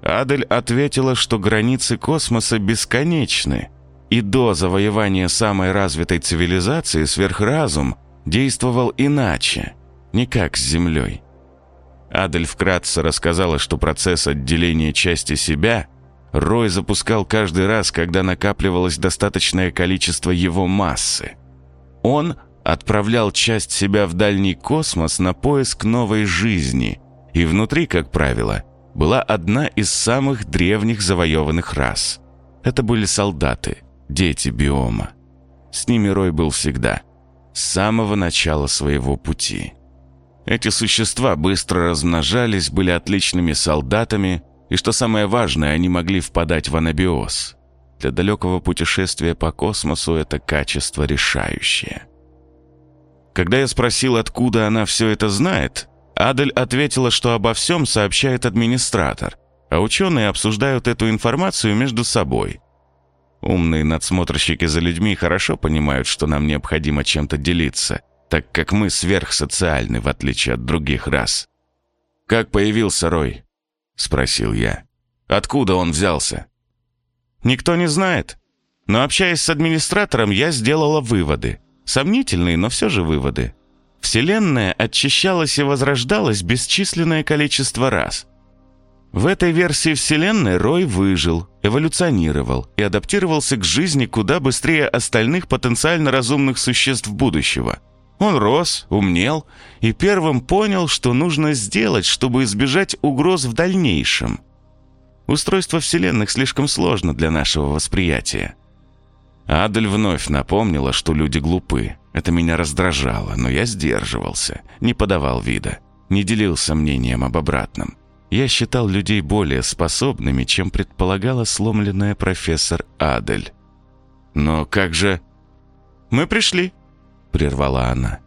Адель ответила, что границы космоса бесконечны, и до завоевания самой развитой цивилизации сверхразум действовал иначе, не как с Землей. Адель вкратце рассказала, что процесс отделения части себя Рой запускал каждый раз, когда накапливалось достаточное количество его массы. Он отправлял часть себя в дальний космос на поиск новой жизни, и внутри, как правило, была одна из самых древних завоеванных рас. Это были солдаты – дети биома. С ними Рой был всегда, с самого начала своего пути. Эти существа быстро размножались, были отличными солдатами, и, что самое важное, они могли впадать в анабиоз. Для далекого путешествия по космосу это качество решающее. Когда я спросил, откуда она все это знает, Адель ответила, что обо всем сообщает администратор, а ученые обсуждают эту информацию между собой. Умные надсмотрщики за людьми хорошо понимают, что нам необходимо чем-то делиться, так как мы сверхсоциальны, в отличие от других рас. «Как появился Рой?» — спросил я. «Откуда он взялся?» «Никто не знает. Но общаясь с администратором, я сделала выводы. Сомнительные, но все же выводы. Вселенная очищалась и возрождалась бесчисленное количество раз. В этой версии Вселенной Рой выжил, эволюционировал и адаптировался к жизни куда быстрее остальных потенциально разумных существ будущего. Он рос, умнел и первым понял, что нужно сделать, чтобы избежать угроз в дальнейшем. Устройство Вселенных слишком сложно для нашего восприятия. Адель вновь напомнила, что люди глупы. Это меня раздражало, но я сдерживался, не подавал вида, не делился мнением об обратном. Я считал людей более способными, чем предполагала сломленная профессор Адель. «Но как же...» «Мы пришли», — прервала она.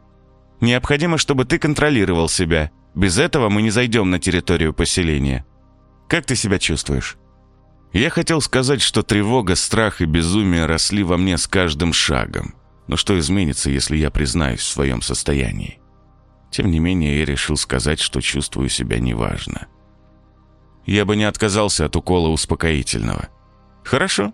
«Необходимо, чтобы ты контролировал себя. Без этого мы не зайдем на территорию поселения. Как ты себя чувствуешь?» Я хотел сказать, что тревога, страх и безумие росли во мне с каждым шагом. Но что изменится, если я признаюсь в своем состоянии? Тем не менее, я решил сказать, что чувствую себя неважно я бы не отказался от укола успокоительного. Хорошо.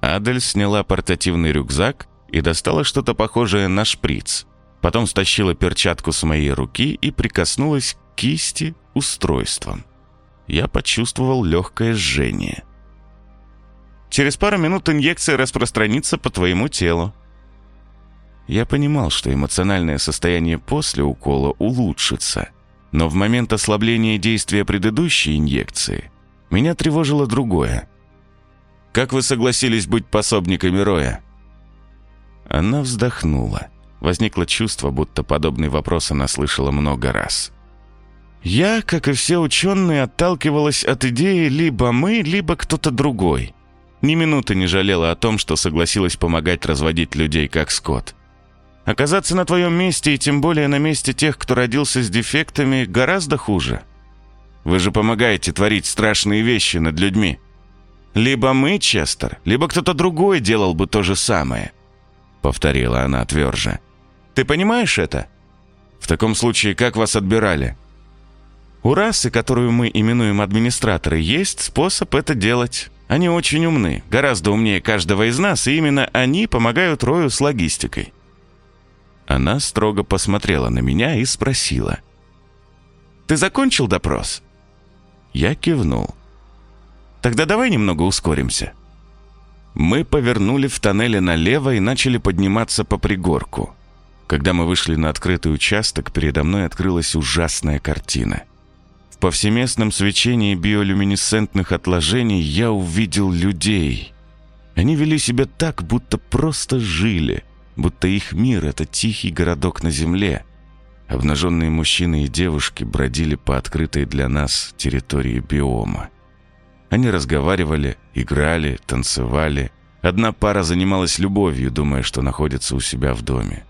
Адель сняла портативный рюкзак и достала что-то похожее на шприц. Потом стащила перчатку с моей руки и прикоснулась к кисти устройством. Я почувствовал легкое жжение. Через пару минут инъекция распространится по твоему телу. Я понимал, что эмоциональное состояние после укола улучшится – но в момент ослабления действия предыдущей инъекции меня тревожило другое. «Как вы согласились быть пособниками Роя?» Она вздохнула. Возникло чувство, будто подобный вопрос она слышала много раз. «Я, как и все ученые, отталкивалась от идеи либо мы, либо кто-то другой. Ни минуты не жалела о том, что согласилась помогать разводить людей как скот. Оказаться на твоем месте, и тем более на месте тех, кто родился с дефектами, гораздо хуже. Вы же помогаете творить страшные вещи над людьми. Либо мы, Честер, либо кто-то другой делал бы то же самое», — повторила она тверже. «Ты понимаешь это? В таком случае, как вас отбирали?» «У расы, которую мы именуем администраторы, есть способ это делать. Они очень умны, гораздо умнее каждого из нас, и именно они помогают Рою с логистикой». Она строго посмотрела на меня и спросила. «Ты закончил допрос?» Я кивнул. «Тогда давай немного ускоримся». Мы повернули в тоннеле налево и начали подниматься по пригорку. Когда мы вышли на открытый участок, передо мной открылась ужасная картина. В повсеместном свечении биолюминесцентных отложений я увидел людей. Они вели себя так, будто просто жили – будто их мир — это тихий городок на земле. Обнаженные мужчины и девушки бродили по открытой для нас территории биома. Они разговаривали, играли, танцевали. Одна пара занималась любовью, думая, что находится у себя в доме.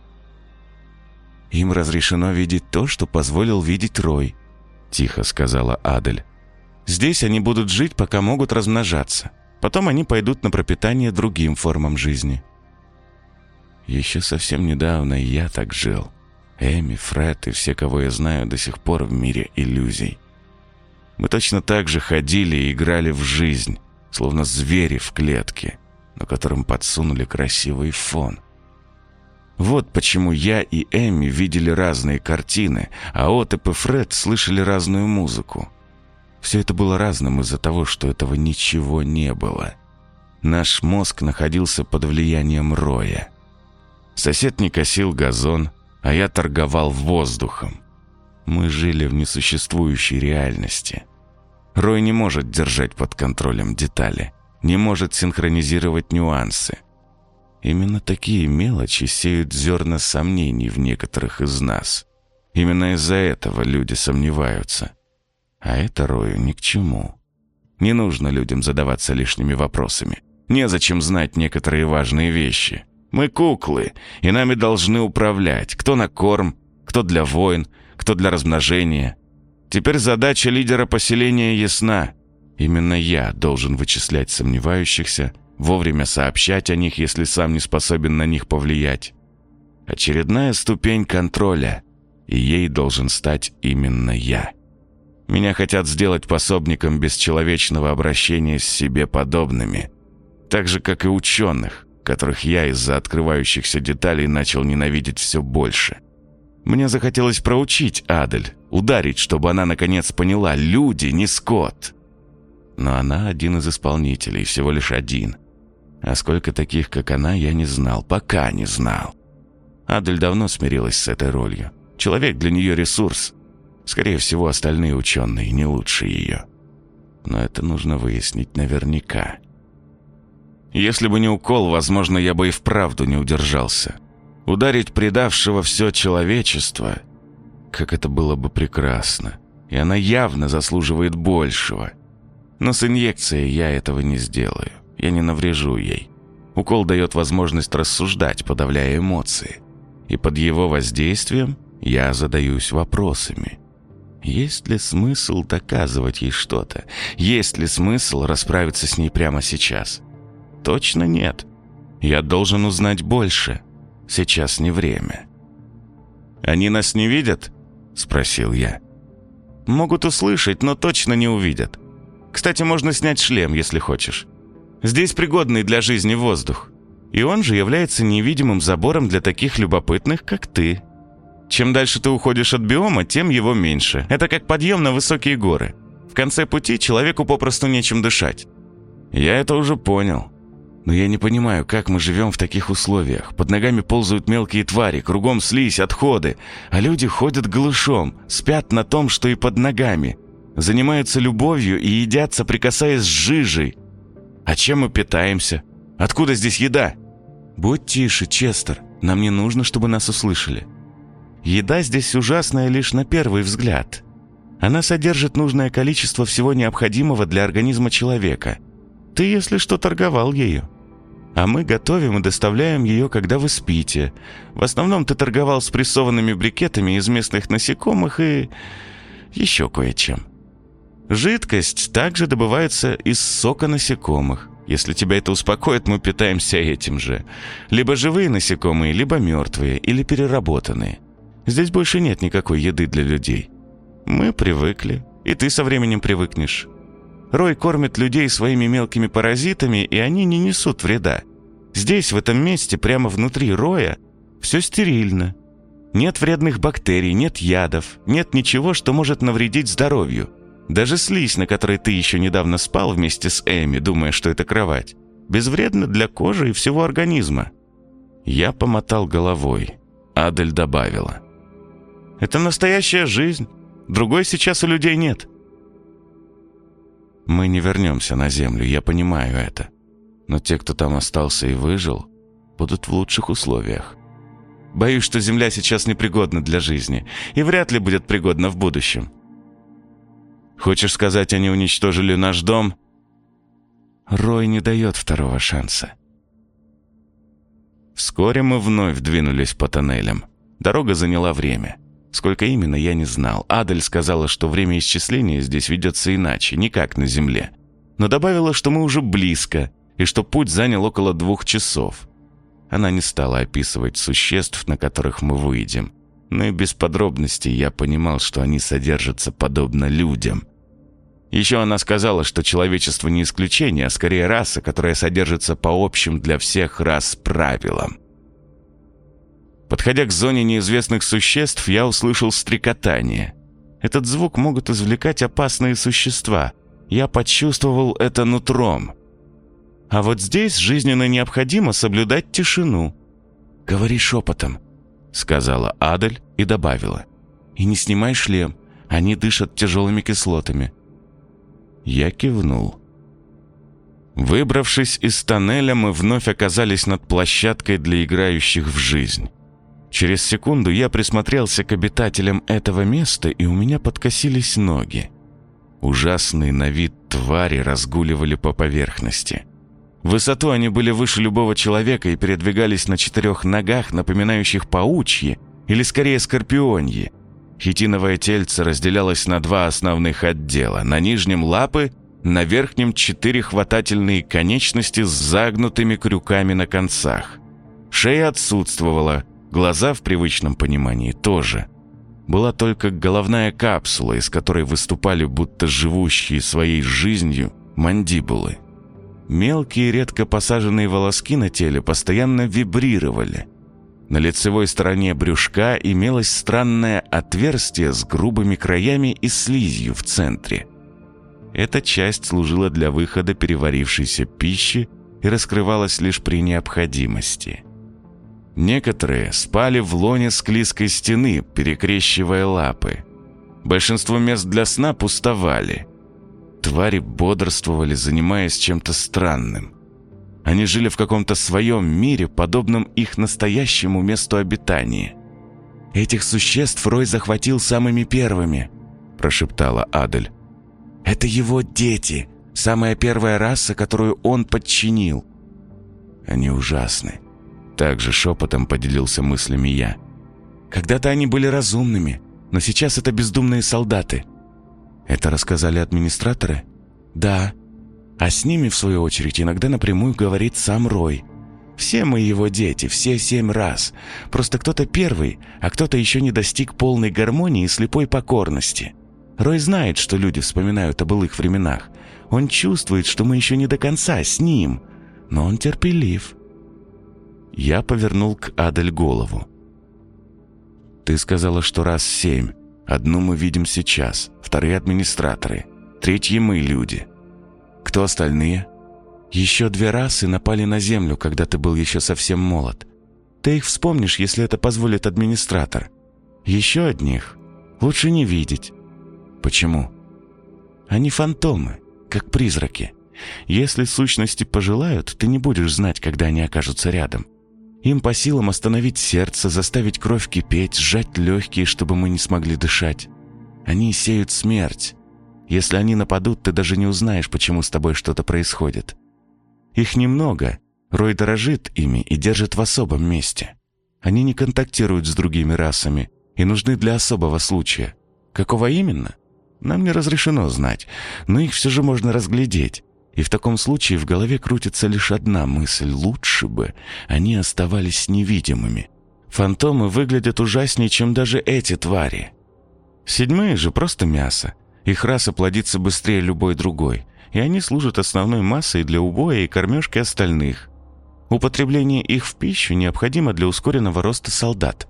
«Им разрешено видеть то, что позволил видеть Рой», — тихо сказала Адель. «Здесь они будут жить, пока могут размножаться. Потом они пойдут на пропитание другим формам жизни». Еще совсем недавно я так жил. Эми, Фред и все, кого я знаю, до сих пор в мире иллюзий. Мы точно так же ходили и играли в жизнь, словно звери в клетке, на котором подсунули красивый фон. Вот почему я и Эми видели разные картины, а Отеп и Фред слышали разную музыку. Все это было разным из-за того, что этого ничего не было. Наш мозг находился под влиянием Роя — Сосед не косил газон, а я торговал воздухом. Мы жили в несуществующей реальности. Рой не может держать под контролем детали, не может синхронизировать нюансы. Именно такие мелочи сеют зерна сомнений в некоторых из нас. Именно из-за этого люди сомневаются. А это Рою ни к чему. Не нужно людям задаваться лишними вопросами. Незачем знать некоторые важные вещи. Мы куклы, и нами должны управлять. Кто на корм, кто для войн, кто для размножения. Теперь задача лидера поселения ясна. Именно я должен вычислять сомневающихся, вовремя сообщать о них, если сам не способен на них повлиять. Очередная ступень контроля, и ей должен стать именно я. Меня хотят сделать пособником бесчеловечного обращения с себе подобными, так же, как и ученых, которых я из-за открывающихся деталей начал ненавидеть все больше. Мне захотелось проучить Адель, Ударить, чтобы она наконец поняла, люди, не скот. Но она один из исполнителей, всего лишь один. А сколько таких, как она, я не знал, пока не знал. Адель давно смирилась с этой ролью. Человек для нее ресурс. Скорее всего, остальные ученые не лучше ее. Но это нужно выяснить наверняка. Если бы не укол, возможно, я бы и вправду не удержался. Ударить предавшего все человечество, как это было бы прекрасно. И она явно заслуживает большего. Но с инъекцией я этого не сделаю. Я не наврежу ей. Укол дает возможность рассуждать, подавляя эмоции. И под его воздействием я задаюсь вопросами. Есть ли смысл доказывать ей что-то? Есть ли смысл расправиться с ней прямо сейчас? Точно нет. Я должен узнать больше. Сейчас не время. «Они нас не видят?» — спросил я. «Могут услышать, но точно не увидят. Кстати, можно снять шлем, если хочешь. Здесь пригодный для жизни воздух. И он же является невидимым забором для таких любопытных, как ты. Чем дальше ты уходишь от биома, тем его меньше. Это как подъем на высокие горы. В конце пути человеку попросту нечем дышать. Я это уже понял. Но я не понимаю, как мы живем в таких условиях. Под ногами ползают мелкие твари, кругом слизь, отходы. А люди ходят голышом, спят на том, что и под ногами. Занимаются любовью и едят, соприкасаясь с жижей. А чем мы питаемся? Откуда здесь еда? Будь тише, Честер. Нам не нужно, чтобы нас услышали. Еда здесь ужасная лишь на первый взгляд. Она содержит нужное количество всего необходимого для организма человека. Ты, если что, торговал ею. А мы готовим и доставляем ее, когда вы спите. В основном ты торговал с прессованными брикетами из местных насекомых и... еще кое-чем. Жидкость также добывается из сока насекомых. Если тебя это успокоит, мы питаемся этим же. Либо живые насекомые, либо мертвые, или переработанные. Здесь больше нет никакой еды для людей. Мы привыкли, и ты со временем привыкнешь. Рой кормит людей своими мелкими паразитами, и они не несут вреда. Здесь, в этом месте, прямо внутри роя, все стерильно. Нет вредных бактерий, нет ядов, нет ничего, что может навредить здоровью. Даже слизь, на которой ты еще недавно спал вместе с Эми, думая, что это кровать, безвредна для кожи и всего организма. Я помотал головой. Адель добавила. Это настоящая жизнь. Другой сейчас у людей нет. Мы не вернемся на Землю, я понимаю это. Но те, кто там остался и выжил, будут в лучших условиях. Боюсь, что Земля сейчас непригодна для жизни и вряд ли будет пригодна в будущем. Хочешь сказать, они уничтожили наш дом? Рой не дает второго шанса. Вскоре мы вновь двинулись по тоннелям. Дорога заняла время. Сколько именно, я не знал. Адель сказала, что время исчисления здесь ведется иначе, не как на Земле. Но добавила, что мы уже близко, и что путь занял около двух часов. Она не стала описывать существ, на которых мы выйдем. Но и без подробностей я понимал, что они содержатся подобно людям. Еще она сказала, что человечество не исключение, а скорее раса, которая содержится по общим для всех рас правилам. Подходя к зоне неизвестных существ, я услышал стрекотание. Этот звук могут извлекать опасные существа. Я почувствовал это нутром. А вот здесь жизненно необходимо соблюдать тишину. «Говори шепотом», — сказала Адель и добавила. «И не снимай шлем, они дышат тяжелыми кислотами». Я кивнул. Выбравшись из тоннеля, мы вновь оказались над площадкой для играющих в жизнь. Через секунду я присмотрелся к обитателям этого места, и у меня подкосились ноги. Ужасные на вид твари разгуливали по поверхности. Высоту они были выше любого человека и передвигались на четырех ногах, напоминающих паучьи, или скорее скорпионьи. Хитиновое тельце разделялось на два основных отдела. На нижнем лапы, на верхнем четыре хватательные конечности с загнутыми крюками на концах. Шея отсутствовала, глаза в привычном понимании тоже. Была только головная капсула, из которой выступали будто живущие своей жизнью мандибулы. Мелкие редко посаженные волоски на теле постоянно вибрировали – На лицевой стороне брюшка имелось странное отверстие с грубыми краями и слизью в центре. Эта часть служила для выхода переварившейся пищи и раскрывалась лишь при необходимости. Некоторые спали в лоне склизкой стены, перекрещивая лапы. Большинство мест для сна пустовали. Твари бодрствовали, занимаясь чем-то странным. Они жили в каком-то своем мире, подобном их настоящему месту обитания. «Этих существ Рой захватил самыми первыми», – прошептала Адель. «Это его дети, самая первая раса, которую он подчинил». «Они ужасны», – также шепотом поделился мыслями я. «Когда-то они были разумными, но сейчас это бездумные солдаты». «Это рассказали администраторы?» «Да», а с ними, в свою очередь, иногда напрямую говорит сам Рой. Все мы его дети, все семь раз. Просто кто-то первый, а кто-то еще не достиг полной гармонии и слепой покорности. Рой знает, что люди вспоминают о былых временах. Он чувствует, что мы еще не до конца с ним, но он терпелив. Я повернул к Адель голову. «Ты сказала, что раз семь. Одну мы видим сейчас, вторые администраторы, третьи мы люди. Кто остальные? Еще две расы напали на Землю, когда ты был еще совсем молод. Ты их вспомнишь, если это позволит администратор. Еще одних лучше не видеть. Почему? Они фантомы, как призраки. Если сущности пожелают, ты не будешь знать, когда они окажутся рядом. Им по силам остановить сердце, заставить кровь кипеть, сжать легкие, чтобы мы не смогли дышать. Они сеют смерть, если они нападут, ты даже не узнаешь, почему с тобой что-то происходит. Их немного. Рой дорожит ими и держит в особом месте. Они не контактируют с другими расами и нужны для особого случая. Какого именно? Нам не разрешено знать, но их все же можно разглядеть. И в таком случае в голове крутится лишь одна мысль. Лучше бы они оставались невидимыми. Фантомы выглядят ужаснее, чем даже эти твари. Седьмые же просто мясо. Их раса плодится быстрее любой другой, и они служат основной массой для убоя и кормежки остальных. Употребление их в пищу необходимо для ускоренного роста солдат.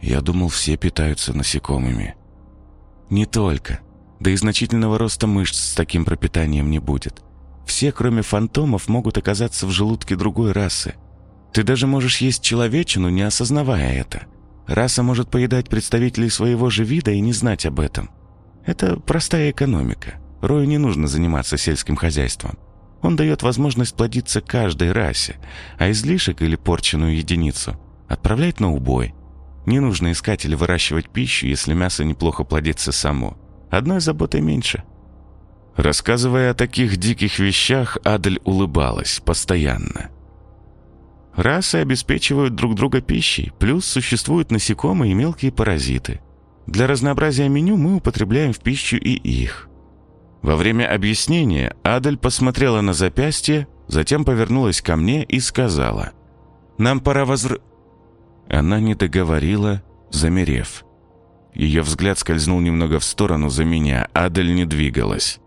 Я думал, все питаются насекомыми. Не только. Да и значительного роста мышц с таким пропитанием не будет. Все, кроме фантомов, могут оказаться в желудке другой расы. Ты даже можешь есть человечину, не осознавая это. Раса может поедать представителей своего же вида и не знать об этом. Это простая экономика. Рою не нужно заниматься сельским хозяйством. Он дает возможность плодиться каждой расе, а излишек или порченную единицу отправляет на убой. Не нужно искать или выращивать пищу, если мясо неплохо плодится само. Одной заботой меньше. Рассказывая о таких диких вещах, Адель улыбалась постоянно. Расы обеспечивают друг друга пищей, плюс существуют насекомые и мелкие паразиты – для разнообразия меню мы употребляем в пищу и их. Во время объяснения Адель посмотрела на запястье, затем повернулась ко мне и сказала, «Нам пора возр...» Она не договорила, замерев. Ее взгляд скользнул немного в сторону за меня, Адель не двигалась.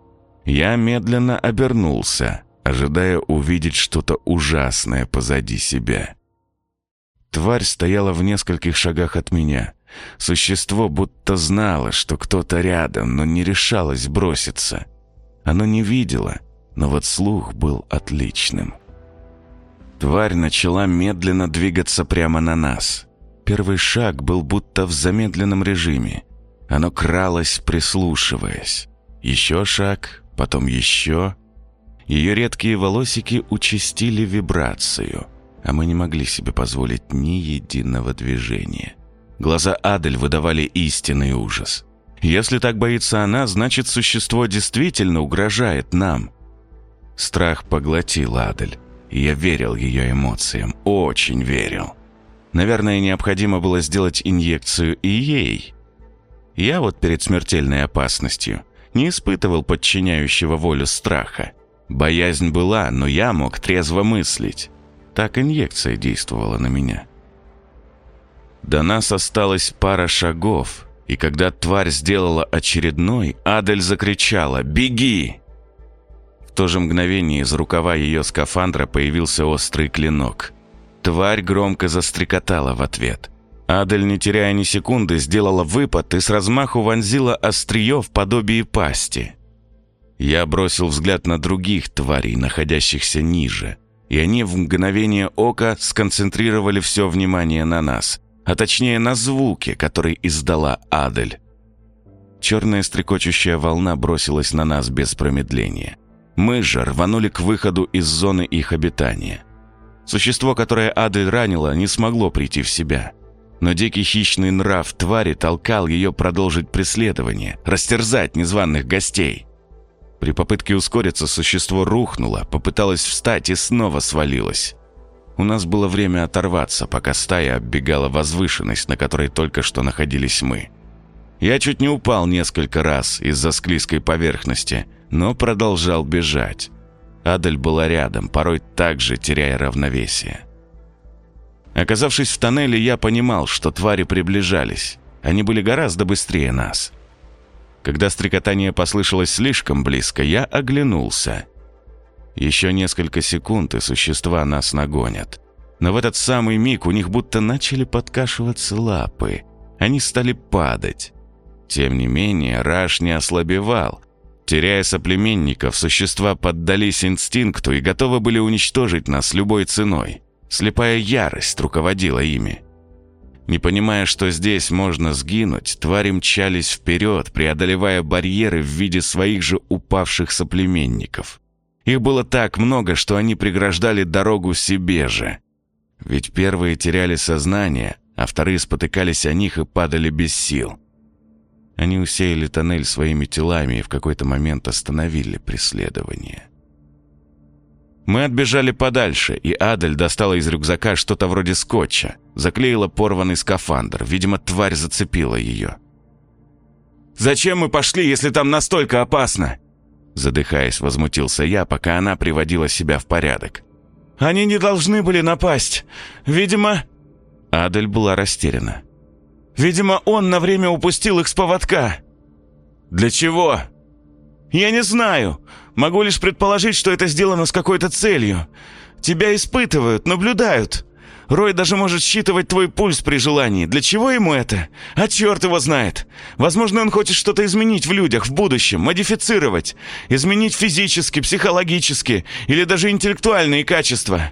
Я медленно обернулся, ожидая увидеть что-то ужасное позади себя. Тварь стояла в нескольких шагах от меня. Существо будто знало, что кто-то рядом, но не решалось броситься. Оно не видело, но вот слух был отличным. Тварь начала медленно двигаться прямо на нас. Первый шаг был будто в замедленном режиме. Оно кралось, прислушиваясь. Еще шаг, потом еще. Ее редкие волосики участили вибрацию, а мы не могли себе позволить ни единого движения. Глаза Адель выдавали истинный ужас. Если так боится она, значит, существо действительно угрожает нам. Страх поглотил Адель. Я верил ее эмоциям, очень верил. Наверное, необходимо было сделать инъекцию и ей. Я вот перед смертельной опасностью не испытывал подчиняющего волю страха. Боязнь была, но я мог трезво мыслить. Так инъекция действовала на меня. До нас осталось пара шагов, и когда тварь сделала очередной, Адель закричала «Беги!». В то же мгновение из рукава ее скафандра появился острый клинок. тварь громко застрекотала в ответ. Адель, не теряя ни секунды, сделала выпад и с размаху вонзила острие в подобие пасти. Я бросил взгляд на других тварей, находящихся ниже, и они в мгновение ока сконцентрировали все внимание на нас, а точнее на звуке, который издала Адель. Черная стрекочущая волна бросилась на нас без промедления. Мы же рванули к выходу из зоны их обитания. Существо, которое Адель ранила, не смогло прийти в себя. Но дикий хищный нрав твари толкал ее продолжить преследование, растерзать незваных гостей. При попытке ускориться существо рухнуло, попыталось встать и снова свалилось. У нас было время оторваться, пока стая оббегала возвышенность, на которой только что находились мы. Я чуть не упал несколько раз из-за склизкой поверхности, но продолжал бежать. Адель была рядом, порой также теряя равновесие. Оказавшись в тоннеле, я понимал, что твари приближались. Они были гораздо быстрее нас. Когда стрекотание послышалось слишком близко, я оглянулся. Еще несколько секунд, и существа нас нагонят. Но в этот самый миг у них будто начали подкашиваться лапы. Они стали падать. Тем не менее, Раш не ослабевал. Теряя соплеменников, существа поддались инстинкту и готовы были уничтожить нас любой ценой. Слепая ярость руководила ими. Не понимая, что здесь можно сгинуть, твари мчались вперед, преодолевая барьеры в виде своих же упавших соплеменников. Их было так много, что они преграждали дорогу себе же. Ведь первые теряли сознание, а вторые спотыкались о них и падали без сил. Они усеяли тоннель своими телами и в какой-то момент остановили преследование. Мы отбежали подальше, и Адель достала из рюкзака что-то вроде скотча, заклеила порванный скафандр. Видимо, тварь зацепила ее. «Зачем мы пошли, если там настолько опасно?» Задыхаясь, возмутился я, пока она приводила себя в порядок. «Они не должны были напасть. Видимо...» Адель была растеряна. Видимо, он на время упустил их с поводка. Для чего? Я не знаю. Могу лишь предположить, что это сделано с какой-то целью. Тебя испытывают, наблюдают. Рой даже может считывать твой пульс при желании. Для чего ему это? А черт его знает. Возможно, он хочет что-то изменить в людях в будущем, модифицировать. Изменить физически, психологически или даже интеллектуальные качества.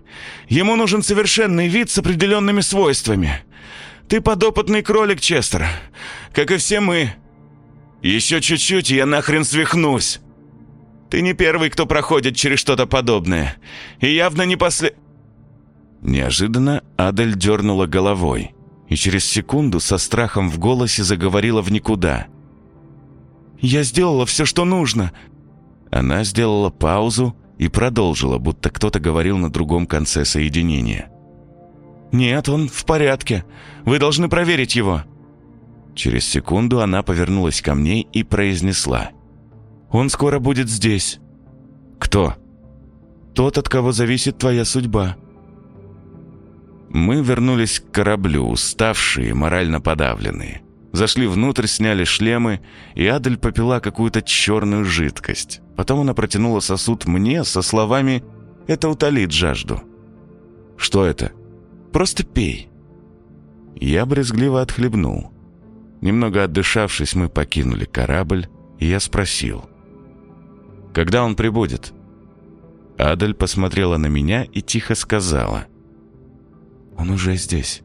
Ему нужен совершенный вид с определенными свойствами. Ты подопытный кролик, Честер, как и все мы. Еще чуть-чуть, и я нахрен свихнусь. Ты не первый, кто проходит через что-то подобное. И явно не после...» Неожиданно Адель дернула головой и через секунду со страхом в голосе заговорила в никуда. «Я сделала все, что нужно». Она сделала паузу и продолжила, будто кто-то говорил на другом конце соединения. «Нет, он в порядке. Вы должны проверить его». Через секунду она повернулась ко мне и произнесла. «Он скоро будет здесь». «Кто?» «Тот, от кого зависит твоя судьба». Мы вернулись к кораблю, уставшие, морально подавленные. Зашли внутрь, сняли шлемы, и Адель попила какую-то черную жидкость. Потом она протянула сосуд мне со словами «Это утолит жажду». «Что это?» Просто пей». Я брезгливо отхлебнул. Немного отдышавшись, мы покинули корабль, и я спросил. «Когда он прибудет?» Адель посмотрела на меня и тихо сказала. «Он уже здесь».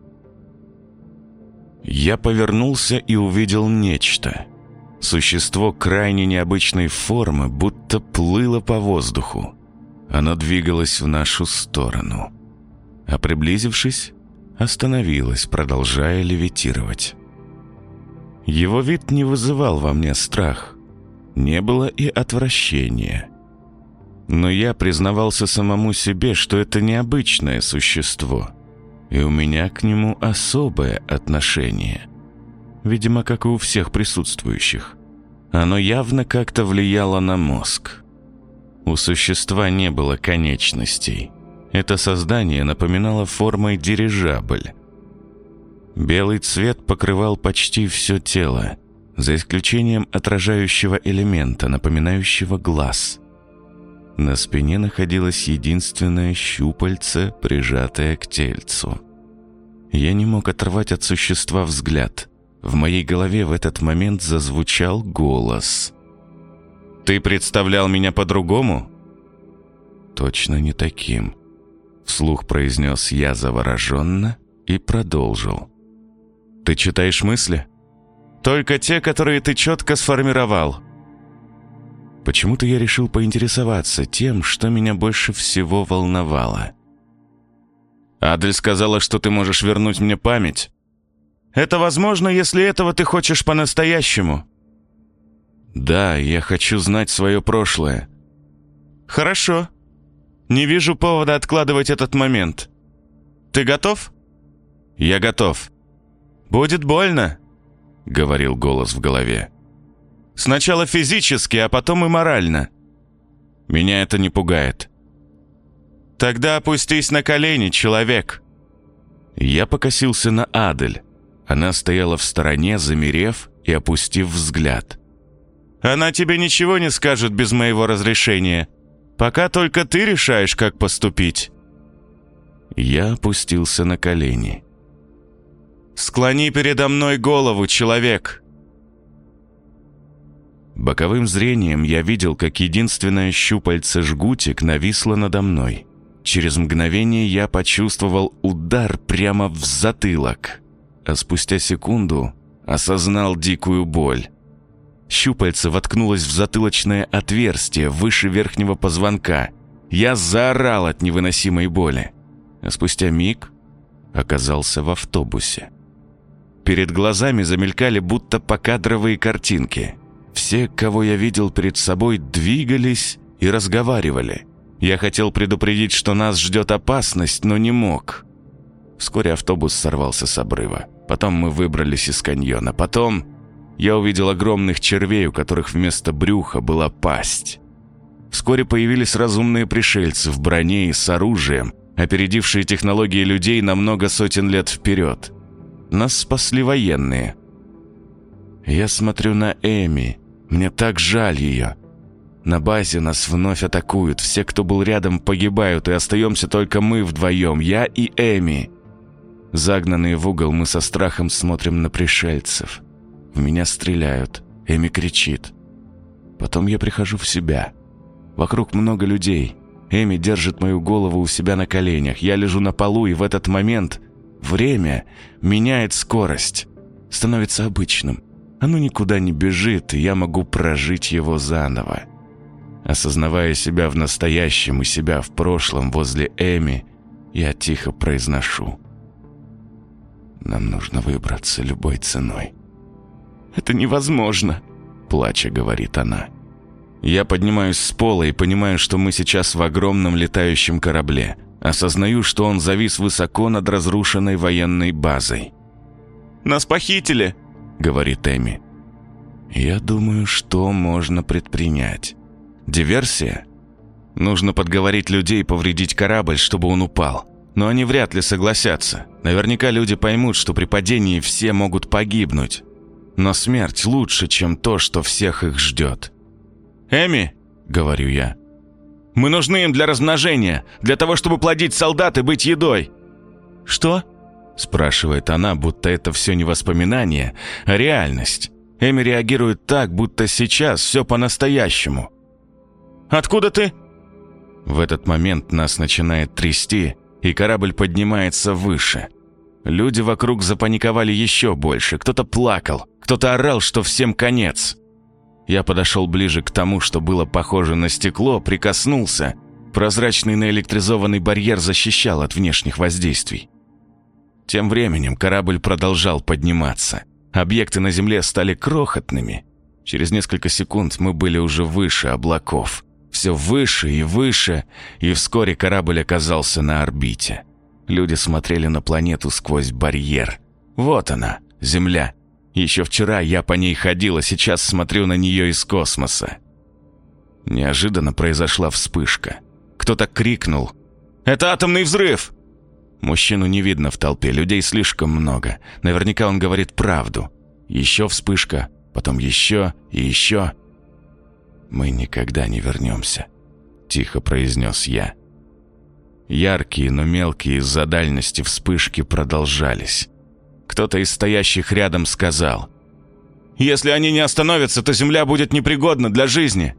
Я повернулся и увидел нечто. Существо крайне необычной формы, будто плыло по воздуху. Оно двигалось в нашу сторону а приблизившись, остановилась, продолжая левитировать. Его вид не вызывал во мне страх, не было и отвращения. Но я признавался самому себе, что это необычное существо, и у меня к нему особое отношение. Видимо, как и у всех присутствующих. Оно явно как-то влияло на мозг. У существа не было конечностей – это создание напоминало формой дирижабль. Белый цвет покрывал почти все тело, за исключением отражающего элемента, напоминающего глаз. На спине находилось единственное щупальце, прижатое к тельцу. Я не мог оторвать от существа взгляд. В моей голове в этот момент зазвучал голос. «Ты представлял меня по-другому?» «Точно не таким», — вслух произнес я завороженно и продолжил. «Ты читаешь мысли?» «Только те, которые ты четко сформировал». Почему-то я решил поинтересоваться тем, что меня больше всего волновало. «Адель сказала, что ты можешь вернуть мне память?» «Это возможно, если этого ты хочешь по-настоящему». «Да, я хочу знать свое прошлое». «Хорошо. Не вижу повода откладывать этот момент. Ты готов?» «Я готов». «Будет больно», — говорил голос в голове. Сначала физически, а потом и морально. Меня это не пугает. Тогда опустись на колени, человек. Я покосился на Адель. Она стояла в стороне, замерев и опустив взгляд. Она тебе ничего не скажет без моего разрешения. Пока только ты решаешь, как поступить. Я опустился на колени. «Склони передо мной голову, человек!» Боковым зрением я видел, как единственное щупальце-жгутик нависло надо мной. Через мгновение я почувствовал удар прямо в затылок, а спустя секунду осознал дикую боль. Щупальце воткнулось в затылочное отверстие выше верхнего позвонка. Я заорал от невыносимой боли, а спустя миг оказался в автобусе. Перед глазами замелькали будто покадровые картинки – все, кого я видел перед собой, двигались и разговаривали. Я хотел предупредить, что нас ждет опасность, но не мог. Вскоре автобус сорвался с обрыва. Потом мы выбрались из каньона. Потом я увидел огромных червей, у которых вместо брюха была пасть. Вскоре появились разумные пришельцы в броне и с оружием, опередившие технологии людей на много сотен лет вперед. Нас спасли военные. Я смотрю на Эми, мне так жаль ее. На базе нас вновь атакуют. Все, кто был рядом, погибают, и остаемся только мы вдвоем, я и Эми. Загнанные в угол, мы со страхом смотрим на пришельцев. В меня стреляют. Эми кричит. Потом я прихожу в себя. Вокруг много людей. Эми держит мою голову у себя на коленях. Я лежу на полу, и в этот момент время меняет скорость. Становится обычным. Оно никуда не бежит, и я могу прожить его заново. Осознавая себя в настоящем и себя в прошлом возле Эми, я тихо произношу. Нам нужно выбраться любой ценой. «Это невозможно», — плача говорит она. Я поднимаюсь с пола и понимаю, что мы сейчас в огромном летающем корабле. Осознаю, что он завис высоко над разрушенной военной базой. «Нас похитили!» говорит Эми. «Я думаю, что можно предпринять. Диверсия? Нужно подговорить людей повредить корабль, чтобы он упал. Но они вряд ли согласятся. Наверняка люди поймут, что при падении все могут погибнуть. Но смерть лучше, чем то, что всех их ждет. «Эми», — говорю я, — «мы нужны им для размножения, для того, чтобы плодить солдат и быть едой». «Что?» Спрашивает она, будто это все не воспоминание, а реальность. Эми реагирует так, будто сейчас все по-настоящему. «Откуда ты?» В этот момент нас начинает трясти, и корабль поднимается выше. Люди вокруг запаниковали еще больше. Кто-то плакал, кто-то орал, что всем конец. Я подошел ближе к тому, что было похоже на стекло, прикоснулся. Прозрачный наэлектризованный барьер защищал от внешних воздействий. Тем временем корабль продолжал подниматься. Объекты на Земле стали крохотными. Через несколько секунд мы были уже выше облаков. Все выше и выше, и вскоре корабль оказался на орбите. Люди смотрели на планету сквозь барьер. Вот она, Земля. Еще вчера я по ней ходил, а сейчас смотрю на нее из космоса. Неожиданно произошла вспышка. Кто-то крикнул «Это атомный взрыв!» Мужчину не видно в толпе, людей слишком много. Наверняка он говорит правду. Еще вспышка, потом еще и еще. Мы никогда не вернемся. тихо произнес я. Яркие, но мелкие из-за дальности вспышки продолжались. Кто-то из стоящих рядом сказал. «Если они не остановятся, то Земля будет непригодна для жизни».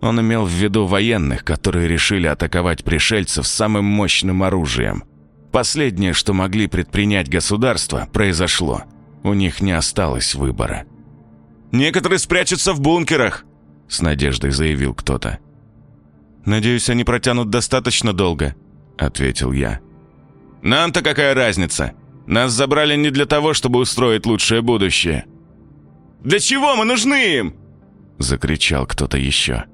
Он имел в виду военных, которые решили атаковать пришельцев самым мощным оружием. Последнее, что могли предпринять государства, произошло. У них не осталось выбора. «Некоторые спрячутся в бункерах», — с надеждой заявил кто-то. «Надеюсь, они протянут достаточно долго», — ответил я. «Нам-то какая разница? Нас забрали не для того, чтобы устроить лучшее будущее». «Для чего мы нужны им?» — закричал кто-то еще.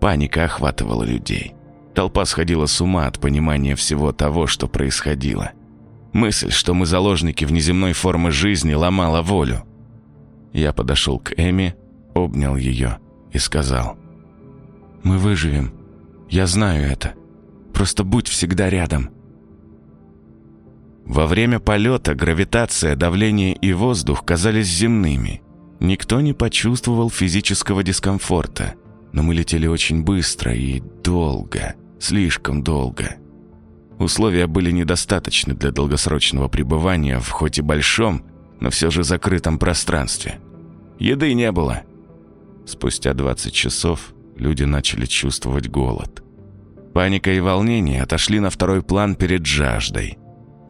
Паника охватывала людей. Толпа сходила с ума от понимания всего того, что происходило. Мысль, что мы заложники внеземной формы жизни, ломала волю. Я подошел к Эми, обнял ее и сказал. «Мы выживем. Я знаю это. Просто будь всегда рядом». Во время полета гравитация, давление и воздух казались земными. Никто не почувствовал физического дискомфорта, но мы летели очень быстро и долго, слишком долго. Условия были недостаточны для долгосрочного пребывания в хоть и большом, но все же закрытом пространстве. Еды не было. Спустя 20 часов люди начали чувствовать голод. Паника и волнение отошли на второй план перед жаждой.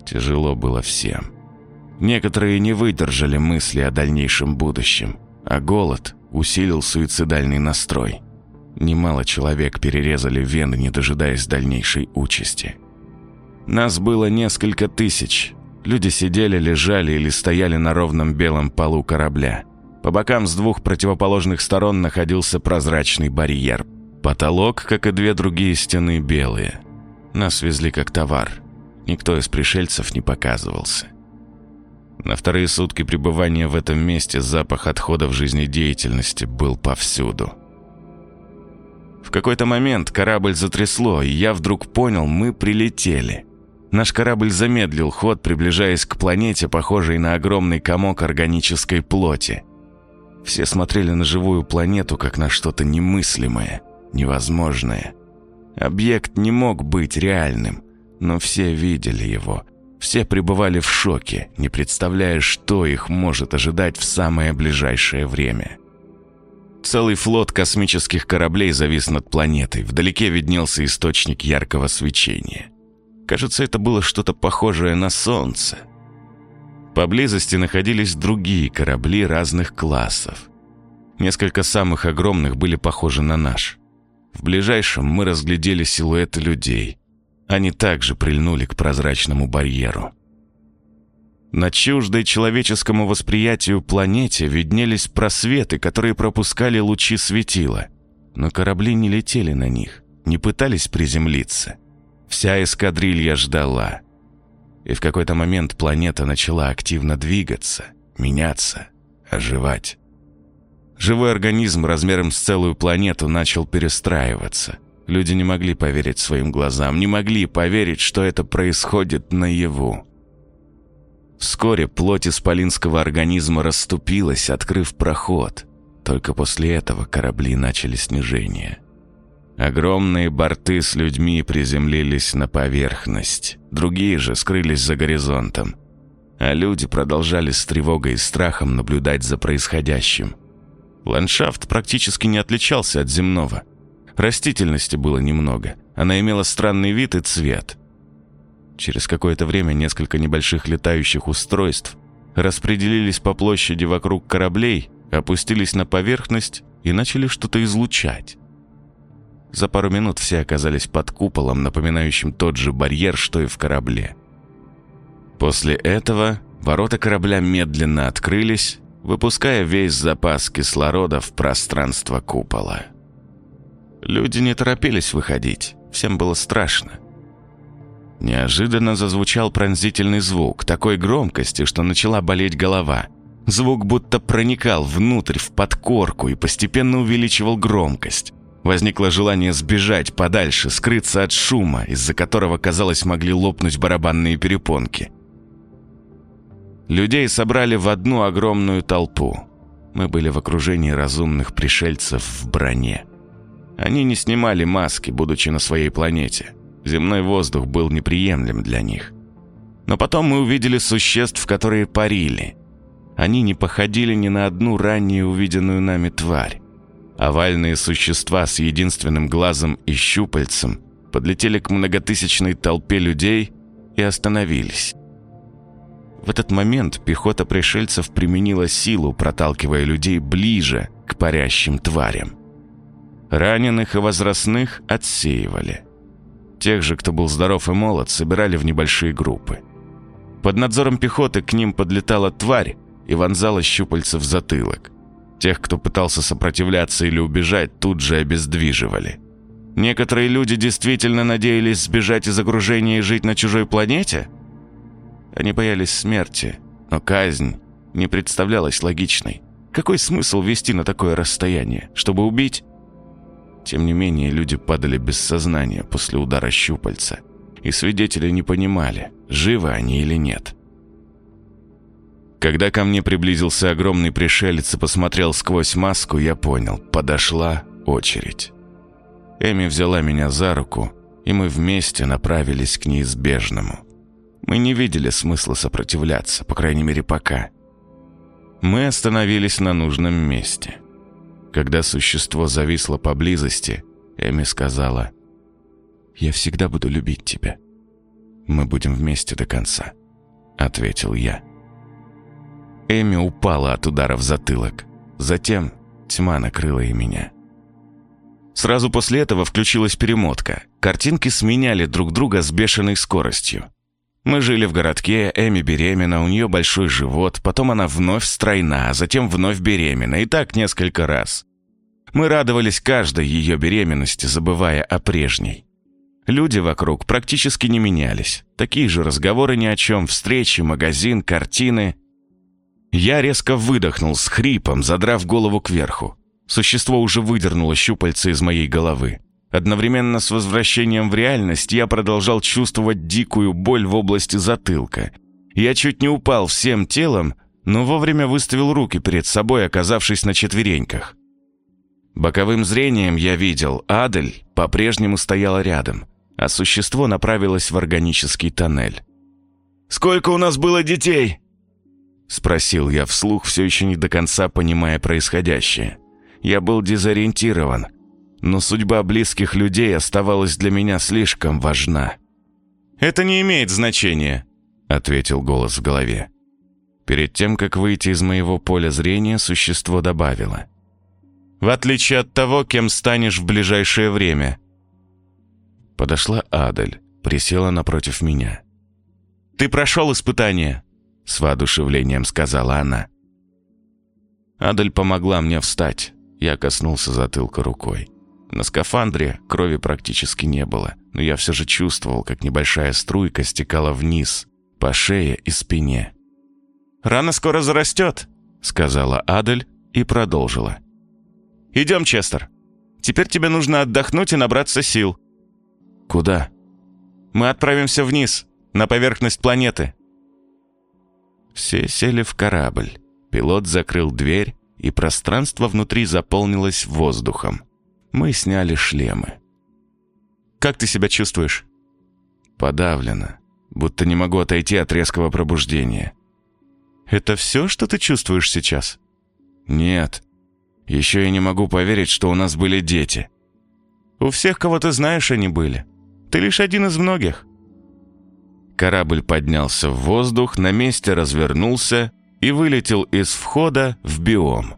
Тяжело было всем. Некоторые не выдержали мысли о дальнейшем будущем, а голод усилил суицидальный настрой. Немало человек перерезали вены, не дожидаясь дальнейшей участи. Нас было несколько тысяч. Люди сидели, лежали или стояли на ровном белом полу корабля. По бокам с двух противоположных сторон находился прозрачный барьер. Потолок, как и две другие стены, белые. Нас везли как товар. Никто из пришельцев не показывался. На вторые сутки пребывания в этом месте запах отходов жизнедеятельности был повсюду. В какой-то момент корабль затрясло, и я вдруг понял, мы прилетели. Наш корабль замедлил ход, приближаясь к планете, похожей на огромный комок органической плоти. Все смотрели на живую планету, как на что-то немыслимое, невозможное. Объект не мог быть реальным, но все видели его. Все пребывали в шоке, не представляя, что их может ожидать в самое ближайшее время. Целый флот космических кораблей завис над планетой. Вдалеке виднелся источник яркого свечения. Кажется, это было что-то похожее на Солнце – Поблизости находились другие корабли разных классов. Несколько самых огромных были похожи на наш. В ближайшем мы разглядели силуэты людей. Они также прильнули к прозрачному барьеру. На чуждой человеческому восприятию планете виднелись просветы, которые пропускали лучи светила. Но корабли не летели на них, не пытались приземлиться. Вся эскадрилья ждала — и в какой-то момент планета начала активно двигаться, меняться, оживать. Живой организм размером с целую планету начал перестраиваться. Люди не могли поверить своим глазам, не могли поверить, что это происходит наяву. Вскоре плоть исполинского организма расступилась, открыв проход. Только после этого корабли начали снижение. Огромные борты с людьми приземлились на поверхность, другие же скрылись за горизонтом. А люди продолжали с тревогой и страхом наблюдать за происходящим. Ландшафт практически не отличался от земного. Растительности было немного, она имела странный вид и цвет. Через какое-то время несколько небольших летающих устройств распределились по площади вокруг кораблей, опустились на поверхность и начали что-то излучать. За пару минут все оказались под куполом, напоминающим тот же барьер, что и в корабле. После этого ворота корабля медленно открылись, выпуская весь запас кислорода в пространство купола. Люди не торопились выходить, всем было страшно. Неожиданно зазвучал пронзительный звук, такой громкости, что начала болеть голова. Звук будто проникал внутрь, в подкорку и постепенно увеличивал громкость. Возникло желание сбежать подальше, скрыться от шума, из-за которого, казалось, могли лопнуть барабанные перепонки. Людей собрали в одну огромную толпу. Мы были в окружении разумных пришельцев в броне. Они не снимали маски, будучи на своей планете. Земной воздух был неприемлем для них. Но потом мы увидели существ, которые парили. Они не походили ни на одну ранее увиденную нами тварь. Овальные существа с единственным глазом и щупальцем подлетели к многотысячной толпе людей и остановились. В этот момент пехота пришельцев применила силу, проталкивая людей ближе к парящим тварям. Раненых и возрастных отсеивали. Тех же, кто был здоров и молод, собирали в небольшие группы. Под надзором пехоты к ним подлетала тварь и вонзала щупальца в затылок. Тех, кто пытался сопротивляться или убежать, тут же обездвиживали. Некоторые люди действительно надеялись сбежать из окружения и жить на чужой планете? Они боялись смерти, но казнь не представлялась логичной. Какой смысл вести на такое расстояние? Чтобы убить? Тем не менее, люди падали без сознания после удара щупальца, и свидетели не понимали, живы они или нет. Когда ко мне приблизился огромный пришелец и посмотрел сквозь маску, я понял, подошла очередь. Эми взяла меня за руку, и мы вместе направились к неизбежному. Мы не видели смысла сопротивляться, по крайней мере, пока. Мы остановились на нужном месте. Когда существо зависло поблизости, Эми сказала, «Я всегда буду любить тебя. Мы будем вместе до конца», — ответил я. Эми упала от удара в затылок. Затем тьма накрыла и меня. Сразу после этого включилась перемотка. Картинки сменяли друг друга с бешеной скоростью. Мы жили в городке, Эми беременна, у нее большой живот, потом она вновь стройна, а затем вновь беременна, и так несколько раз. Мы радовались каждой ее беременности, забывая о прежней. Люди вокруг практически не менялись. Такие же разговоры ни о чем, встречи, магазин, картины. Я резко выдохнул с хрипом, задрав голову кверху. Существо уже выдернуло щупальца из моей головы. Одновременно с возвращением в реальность я продолжал чувствовать дикую боль в области затылка. Я чуть не упал всем телом, но вовремя выставил руки перед собой, оказавшись на четвереньках. Боковым зрением я видел, Адель по-прежнему стояла рядом, а существо направилось в органический тоннель. «Сколько у нас было детей?» Спросил я вслух, все еще не до конца понимая происходящее. Я был дезориентирован, но судьба близких людей оставалась для меня слишком важна. «Это не имеет значения», — ответил голос в голове. Перед тем, как выйти из моего поля зрения, существо добавило. «В отличие от того, кем станешь в ближайшее время». Подошла Адель, присела напротив меня. «Ты прошел испытание», — с воодушевлением сказала она. Адель помогла мне встать. Я коснулся затылка рукой. На скафандре крови практически не было, но я все же чувствовал, как небольшая струйка стекала вниз, по шее и спине. «Рана скоро зарастет», — сказала Адель и продолжила. «Идем, Честер. Теперь тебе нужно отдохнуть и набраться сил». «Куда?» «Мы отправимся вниз, на поверхность планеты». Все сели в корабль. Пилот закрыл дверь, и пространство внутри заполнилось воздухом. Мы сняли шлемы. «Как ты себя чувствуешь?» «Подавлено, будто не могу отойти от резкого пробуждения». «Это все, что ты чувствуешь сейчас?» «Нет. Еще я не могу поверить, что у нас были дети». «У всех, кого ты знаешь, они были. Ты лишь один из многих». Корабль поднялся в воздух, на месте развернулся и вылетел из входа в биом.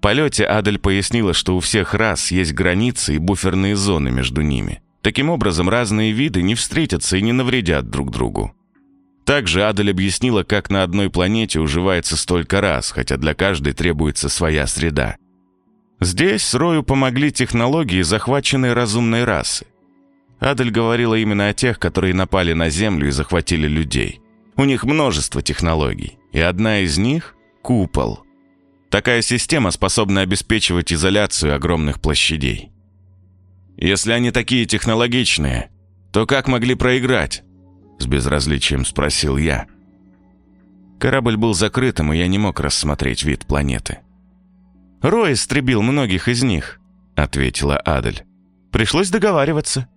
Полете Адель пояснила, что у всех рас есть границы и буферные зоны между ними. Таким образом, разные виды не встретятся и не навредят друг другу. Также Адель объяснила, как на одной планете уживается столько рас, хотя для каждой требуется своя среда. Здесь Рою помогли технологии, захваченной разумной расы. Адель говорила именно о тех, которые напали на Землю и захватили людей. У них множество технологий, и одна из них — купол — Такая система способна обеспечивать изоляцию огромных площадей. Если они такие технологичные, то как могли проиграть? С безразличием спросил я. Корабль был закрытым, и я не мог рассмотреть вид планеты. Рой истребил многих из них, ответила Адель. «Пришлось договариваться».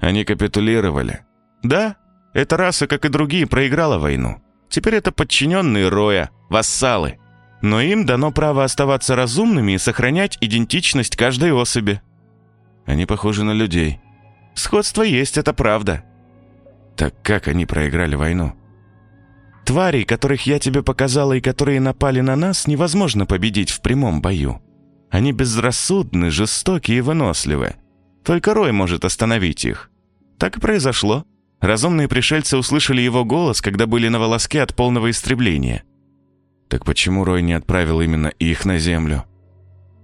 Они капитулировали. «Да, эта раса, как и другие, проиграла войну. Теперь это подчиненные Роя, вассалы. Но им дано право оставаться разумными и сохранять идентичность каждой особи». «Они похожи на людей». «Сходство есть, это правда». «Так как они проиграли войну?» Тварей, которых я тебе показала и которые напали на нас, невозможно победить в прямом бою. Они безрассудны, жестоки и выносливы. Только Рой может остановить их. Так и произошло. Разумные пришельцы услышали его голос, когда были на волоске от полного истребления. Так почему Рой не отправил именно их на Землю?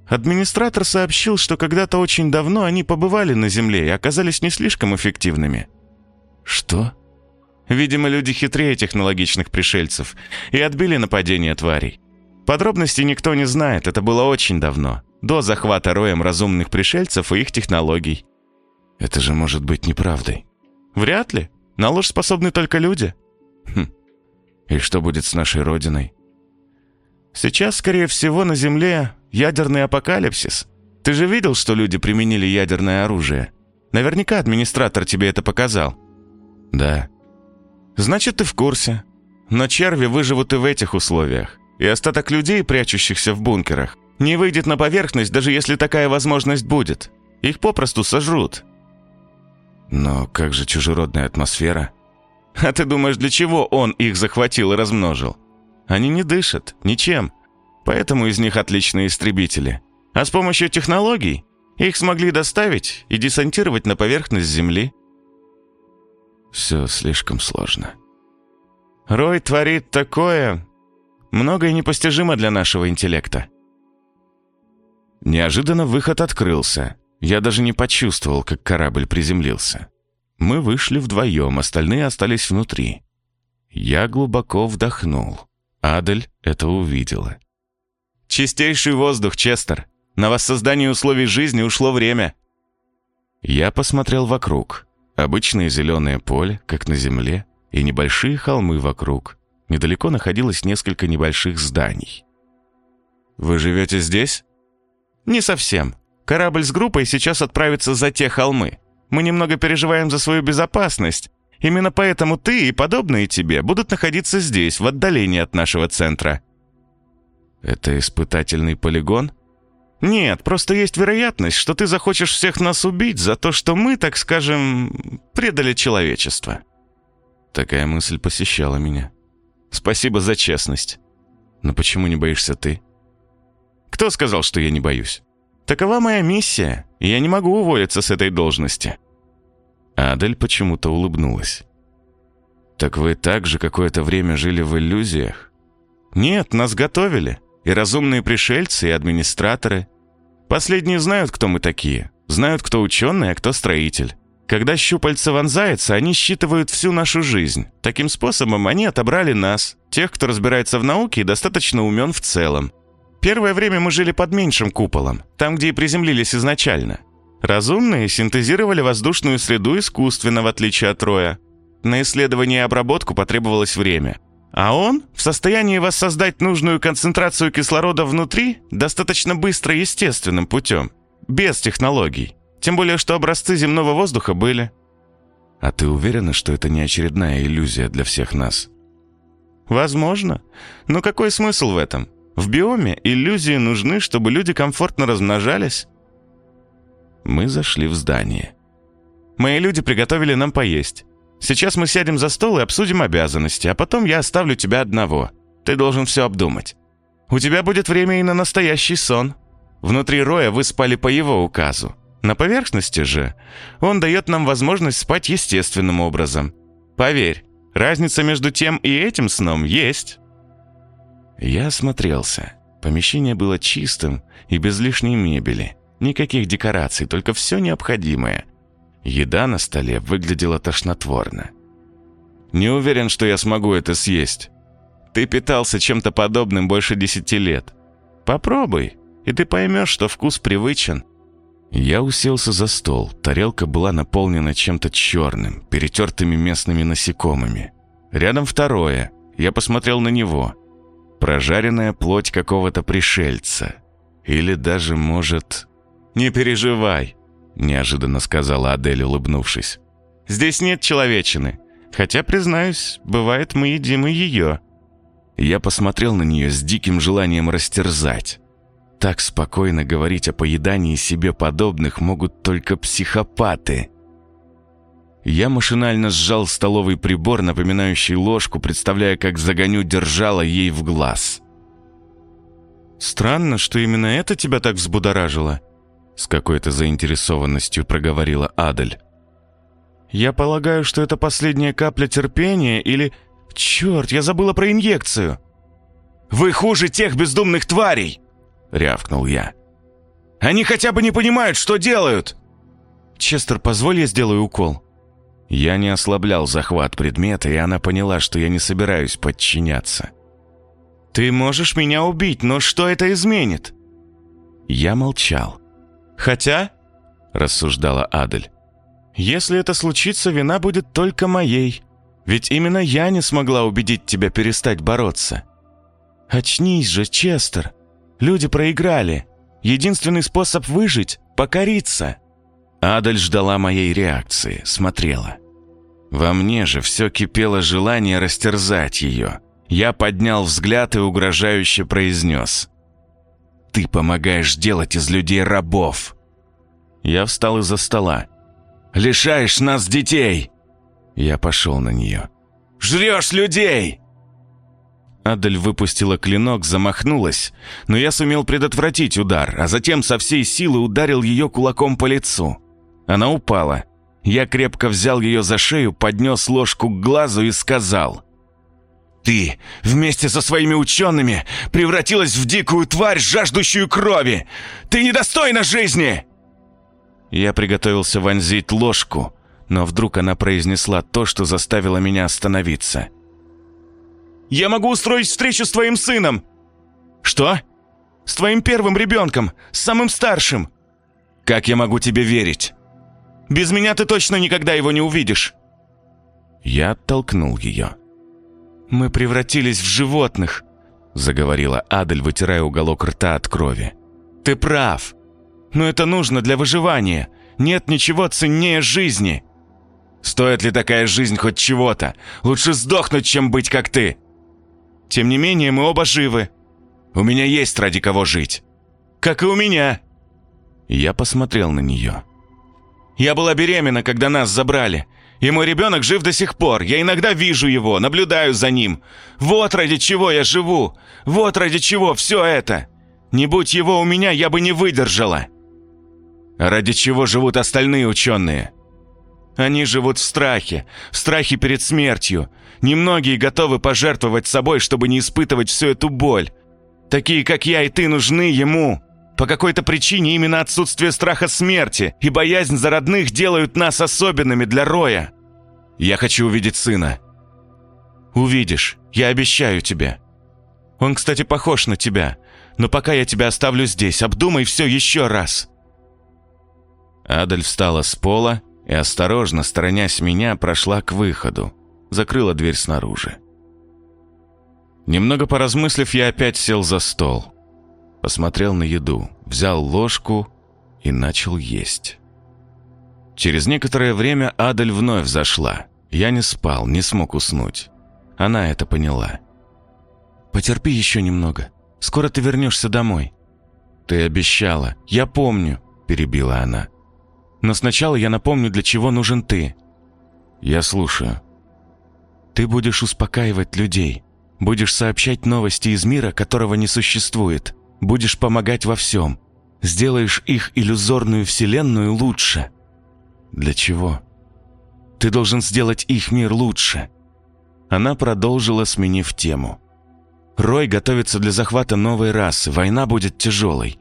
Администратор сообщил, что когда-то очень давно они побывали на Земле и оказались не слишком эффективными. Что? Видимо, люди хитрее технологичных пришельцев и отбили нападение тварей. Подробностей никто не знает, это было очень давно, до захвата роем разумных пришельцев и их технологий. Это же может быть неправдой. Вряд ли. На ложь способны только люди. Хм. И что будет с нашей родиной? Сейчас, скорее всего, на Земле ядерный апокалипсис. Ты же видел, что люди применили ядерное оружие? Наверняка администратор тебе это показал. Да. Значит, ты в курсе. Но черви выживут и в этих условиях. И остаток людей, прячущихся в бункерах, не выйдет на поверхность, даже если такая возможность будет. Их попросту сожрут. Но как же чужеродная атмосфера? А ты думаешь, для чего он их захватил и размножил? Они не дышат, ничем. Поэтому из них отличные истребители. А с помощью технологий их смогли доставить и десантировать на поверхность Земли. Все слишком сложно. Рой творит такое... Многое непостижимо для нашего интеллекта. Неожиданно выход открылся. Я даже не почувствовал, как корабль приземлился. Мы вышли вдвоем, остальные остались внутри. Я глубоко вдохнул. Адель это увидела. «Чистейший воздух, Честер. На воссоздание условий жизни ушло время». Я посмотрел вокруг. Обычное зеленое поле, как на земле, и небольшие холмы вокруг. Недалеко находилось несколько небольших зданий. «Вы живете здесь?» «Не совсем. Корабль с группой сейчас отправится за те холмы. Мы немного переживаем за свою безопасность. Именно поэтому ты и подобные тебе будут находиться здесь, в отдалении от нашего центра». «Это испытательный полигон?» «Нет, просто есть вероятность, что ты захочешь всех нас убить за то, что мы, так скажем, предали человечество». Такая мысль посещала меня. «Спасибо за честность». «Но почему не боишься ты?» «Кто сказал, что я не боюсь? Такова моя миссия, и я не могу уволиться с этой должности». Адель почему-то улыбнулась. «Так вы также какое-то время жили в иллюзиях?» «Нет, нас готовили. И разумные пришельцы, и администраторы. Последние знают, кто мы такие. Знают, кто ученый, а кто строитель. Когда щупальца вонзается, они считывают всю нашу жизнь. Таким способом они отобрали нас, тех, кто разбирается в науке и достаточно умен в целом. Первое время мы жили под меньшим куполом, там, где и приземлились изначально. Разумные синтезировали воздушную среду искусственно, в отличие от Роя. На исследование и обработку потребовалось время – а он в состоянии воссоздать нужную концентрацию кислорода внутри достаточно быстро и естественным путем, без технологий. Тем более, что образцы земного воздуха были. А ты уверена, что это не очередная иллюзия для всех нас? Возможно. Но какой смысл в этом? В биоме иллюзии нужны, чтобы люди комфортно размножались. Мы зашли в здание. Мои люди приготовили нам поесть. Сейчас мы сядем за стол и обсудим обязанности, а потом я оставлю тебя одного. Ты должен все обдумать. У тебя будет время и на настоящий сон. Внутри Роя вы спали по его указу. На поверхности же он дает нам возможность спать естественным образом. Поверь, разница между тем и этим сном есть. Я осмотрелся. Помещение было чистым и без лишней мебели. Никаких декораций, только все необходимое. Еда на столе выглядела тошнотворно. «Не уверен, что я смогу это съесть. Ты питался чем-то подобным больше десяти лет. Попробуй, и ты поймешь, что вкус привычен». Я уселся за стол. Тарелка была наполнена чем-то черным, перетертыми местными насекомыми. Рядом второе. Я посмотрел на него. Прожаренная плоть какого-то пришельца. Или даже, может, «Не переживай», — неожиданно сказала Адель, улыбнувшись. «Здесь нет человечины. Хотя, признаюсь, бывает, мы едим и ее». Я посмотрел на нее с диким желанием растерзать. Так спокойно говорить о поедании себе подобных могут только психопаты. Я машинально сжал столовый прибор, напоминающий ложку, представляя, как загоню держала ей в глаз. «Странно, что именно это тебя так взбудоражило», — с какой-то заинтересованностью проговорила Адель. «Я полагаю, что это последняя капля терпения или... Черт, я забыла про инъекцию!» «Вы хуже тех бездумных тварей!» — рявкнул я. «Они хотя бы не понимают, что делают!» «Честер, позволь я сделаю укол?» Я не ослаблял захват предмета, и она поняла, что я не собираюсь подчиняться. «Ты можешь меня убить, но что это изменит?» Я молчал. «Хотя», — рассуждала Адель, «если это случится, вина будет только моей. Ведь именно я не смогла убедить тебя перестать бороться. Очнись же, Честер. Люди проиграли. Единственный способ выжить — покориться». Адель ждала моей реакции, смотрела. Во мне же все кипело желание растерзать ее. Я поднял взгляд и угрожающе произнес. «Ты помогаешь делать из людей рабов!» Я встал из-за стола. «Лишаешь нас детей!» Я пошел на нее. «Жрешь людей!» Адель выпустила клинок, замахнулась, но я сумел предотвратить удар, а затем со всей силы ударил ее кулаком по лицу. Она упала. Я крепко взял ее за шею, поднес ложку к глазу и сказал. «Ты вместе со своими учеными превратилась в дикую тварь, жаждущую крови! Ты недостойна жизни!» Я приготовился вонзить ложку, но вдруг она произнесла то, что заставило меня остановиться. «Я могу устроить встречу с твоим сыном!» «Что?» «С твоим первым ребенком, с самым старшим!» «Как я могу тебе верить?» Без меня ты точно никогда его не увидишь!» Я оттолкнул ее. «Мы превратились в животных», — заговорила Адель, вытирая уголок рта от крови. «Ты прав. Но это нужно для выживания. Нет ничего ценнее жизни. Стоит ли такая жизнь хоть чего-то? Лучше сдохнуть, чем быть как ты. Тем не менее, мы оба живы. У меня есть ради кого жить. Как и у меня». Я посмотрел на нее. Я была беременна, когда нас забрали. И мой ребенок жив до сих пор. Я иногда вижу его, наблюдаю за ним. Вот ради чего я живу. Вот ради чего все это. Не будь его у меня, я бы не выдержала. Ради чего живут остальные ученые? Они живут в страхе, в страхе перед смертью. Немногие готовы пожертвовать собой, чтобы не испытывать всю эту боль. Такие, как я и ты, нужны ему. По какой-то причине именно отсутствие страха смерти и боязнь за родных делают нас особенными для Роя. Я хочу увидеть сына. Увидишь, я обещаю тебе. Он, кстати, похож на тебя, но пока я тебя оставлю здесь, обдумай все еще раз». Адель встала с пола и, осторожно, сторонясь меня, прошла к выходу, закрыла дверь снаружи. Немного поразмыслив, я опять сел за стол посмотрел на еду, взял ложку и начал есть. Через некоторое время Адель вновь зашла. Я не спал, не смог уснуть. Она это поняла. «Потерпи еще немного. Скоро ты вернешься домой». «Ты обещала. Я помню», — перебила она. «Но сначала я напомню, для чего нужен ты». «Я слушаю». «Ты будешь успокаивать людей. Будешь сообщать новости из мира, которого не существует. Будешь помогать во всем. Сделаешь их иллюзорную вселенную лучше. Для чего? Ты должен сделать их мир лучше. Она продолжила, сменив тему. Рой готовится для захвата новой расы. Война будет тяжелой.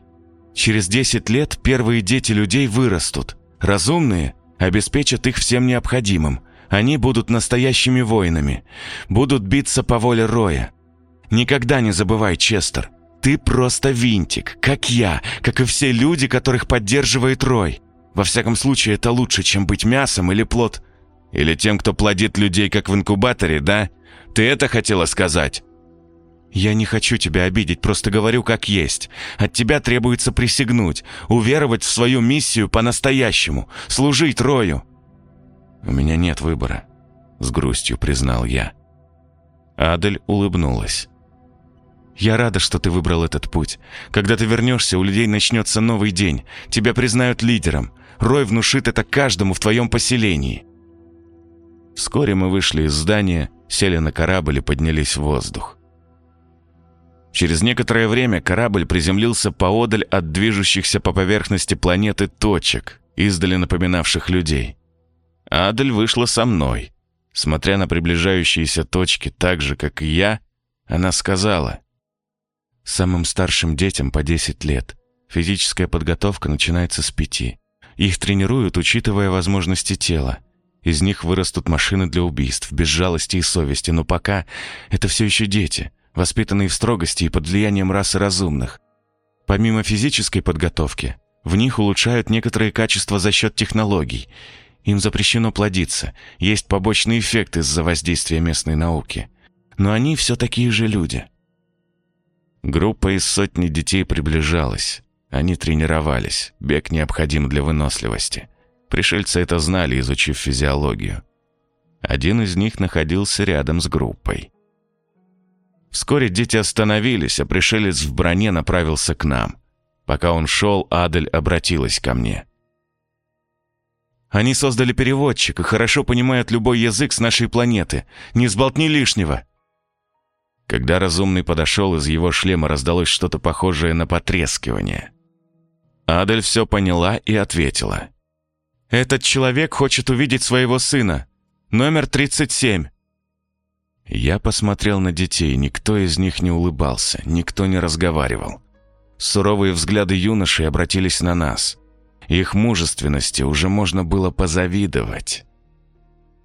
Через 10 лет первые дети людей вырастут. Разумные обеспечат их всем необходимым. Они будут настоящими воинами. Будут биться по воле Роя. Никогда не забывай, Честер. Ты просто винтик, как я, как и все люди, которых поддерживает Рой. Во всяком случае, это лучше, чем быть мясом или плод. Или тем, кто плодит людей, как в инкубаторе, да? Ты это хотела сказать?» «Я не хочу тебя обидеть, просто говорю как есть. От тебя требуется присягнуть, уверовать в свою миссию по-настоящему, служить Рою». «У меня нет выбора», — с грустью признал я. Адель улыбнулась. «Я рада, что ты выбрал этот путь. Когда ты вернешься, у людей начнется новый день. Тебя признают лидером. Рой внушит это каждому в твоем поселении». Вскоре мы вышли из здания, сели на корабль и поднялись в воздух. Через некоторое время корабль приземлился поодаль от движущихся по поверхности планеты точек, издали напоминавших людей. Адель вышла со мной. Смотря на приближающиеся точки так же, как и я, она сказала, «Самым старшим детям по 10 лет. Физическая подготовка начинается с пяти. Их тренируют, учитывая возможности тела. Из них вырастут машины для убийств, без жалости и совести, но пока это все еще дети» воспитанные в строгости и под влиянием расы разумных. Помимо физической подготовки, в них улучшают некоторые качества за счет технологий. Им запрещено плодиться, есть побочный эффект из-за воздействия местной науки. Но они все такие же люди. Группа из сотни детей приближалась. Они тренировались, бег необходим для выносливости. Пришельцы это знали, изучив физиологию. Один из них находился рядом с группой. Вскоре дети остановились, а пришелец в броне направился к нам. Пока он шел, Адель обратилась ко мне. «Они создали переводчик и хорошо понимают любой язык с нашей планеты. Не сболтни лишнего!» Когда разумный подошел, из его шлема раздалось что-то похожее на потрескивание. Адель все поняла и ответила. «Этот человек хочет увидеть своего сына. Номер 37. Я посмотрел на детей, никто из них не улыбался, никто не разговаривал. Суровые взгляды юношей обратились на нас. Их мужественности уже можно было позавидовать.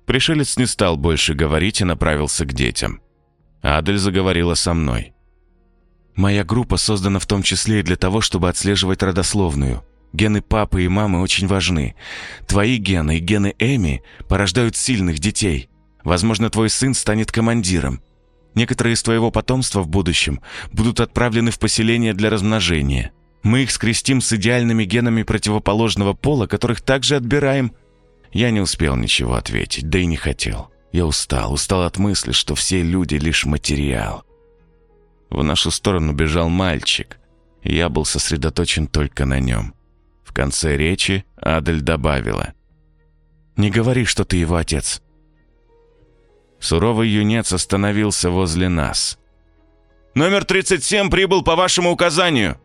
Пришелец не стал больше говорить и направился к детям. Адель заговорила со мной. «Моя группа создана в том числе и для того, чтобы отслеживать родословную. Гены папы и мамы очень важны. Твои гены и гены Эми порождают сильных детей. Возможно, твой сын станет командиром. Некоторые из твоего потомства в будущем будут отправлены в поселение для размножения. Мы их скрестим с идеальными генами противоположного пола, которых также отбираем». Я не успел ничего ответить, да и не хотел. Я устал, устал от мысли, что все люди — лишь материал. В нашу сторону бежал мальчик, я был сосредоточен только на нем. В конце речи Адель добавила. «Не говори, что ты его отец. Суровый юнец остановился возле нас. «Номер 37 прибыл по вашему указанию!»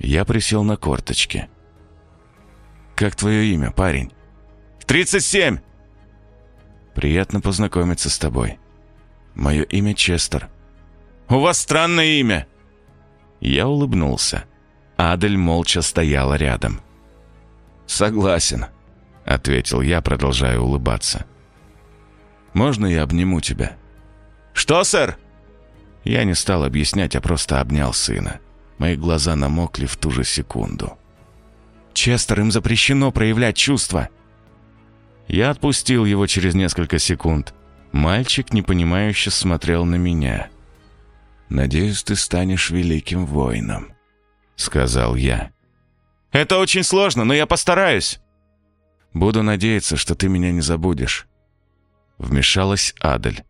Я присел на корточки. «Как твое имя, парень?» «37!» «Приятно познакомиться с тобой. Мое имя Честер». «У вас странное имя!» Я улыбнулся. Адель молча стояла рядом. «Согласен», — ответил я, продолжая улыбаться. Можно я обниму тебя?» «Что, сэр?» Я не стал объяснять, а просто обнял сына. Мои глаза намокли в ту же секунду. «Честер, им запрещено проявлять чувства!» Я отпустил его через несколько секунд. Мальчик, непонимающе, смотрел на меня. «Надеюсь, ты станешь великим воином», — сказал я. «Это очень сложно, но я постараюсь». «Буду надеяться, что ты меня не забудешь. Вмешалась Адель.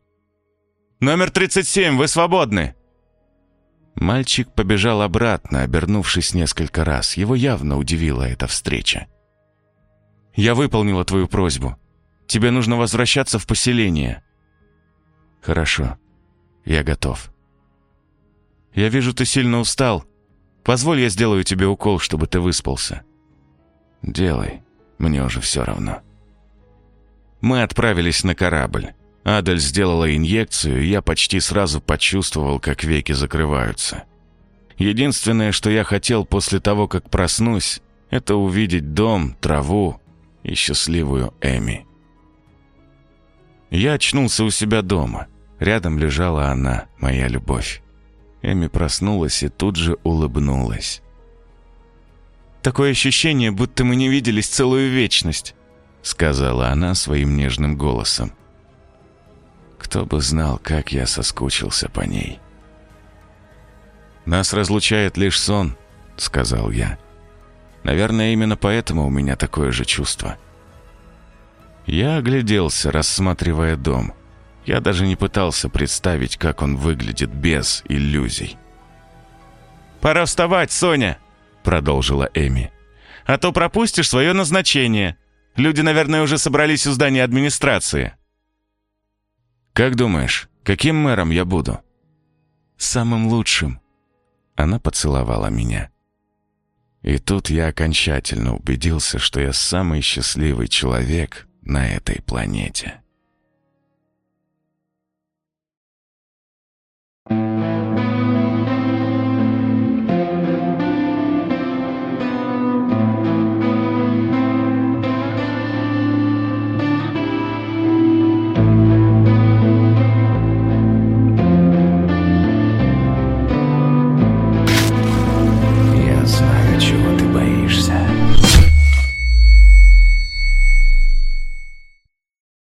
«Номер 37, вы свободны!» Мальчик побежал обратно, обернувшись несколько раз. Его явно удивила эта встреча. «Я выполнила твою просьбу. Тебе нужно возвращаться в поселение». «Хорошо. Я готов». «Я вижу, ты сильно устал. Позволь, я сделаю тебе укол, чтобы ты выспался». «Делай. Мне уже все равно». Мы отправились на корабль. Адель сделала инъекцию, и я почти сразу почувствовал, как веки закрываются. Единственное, что я хотел после того, как проснусь, это увидеть дом, траву и счастливую Эми. Я очнулся у себя дома. Рядом лежала она, моя любовь. Эми проснулась и тут же улыбнулась. «Такое ощущение, будто мы не виделись целую вечность», сказала она своим нежным голосом. Кто бы знал, как я соскучился по ней. «Нас разлучает лишь сон», — сказал я. «Наверное, именно поэтому у меня такое же чувство». Я огляделся, рассматривая дом. Я даже не пытался представить, как он выглядит без иллюзий. «Пора вставать, Соня!» — продолжила Эми. «А то пропустишь свое назначение. Люди, наверное, уже собрались у здания администрации». «Как думаешь, каким мэром я буду?» «Самым лучшим». Она поцеловала меня. И тут я окончательно убедился, что я самый счастливый человек на этой планете.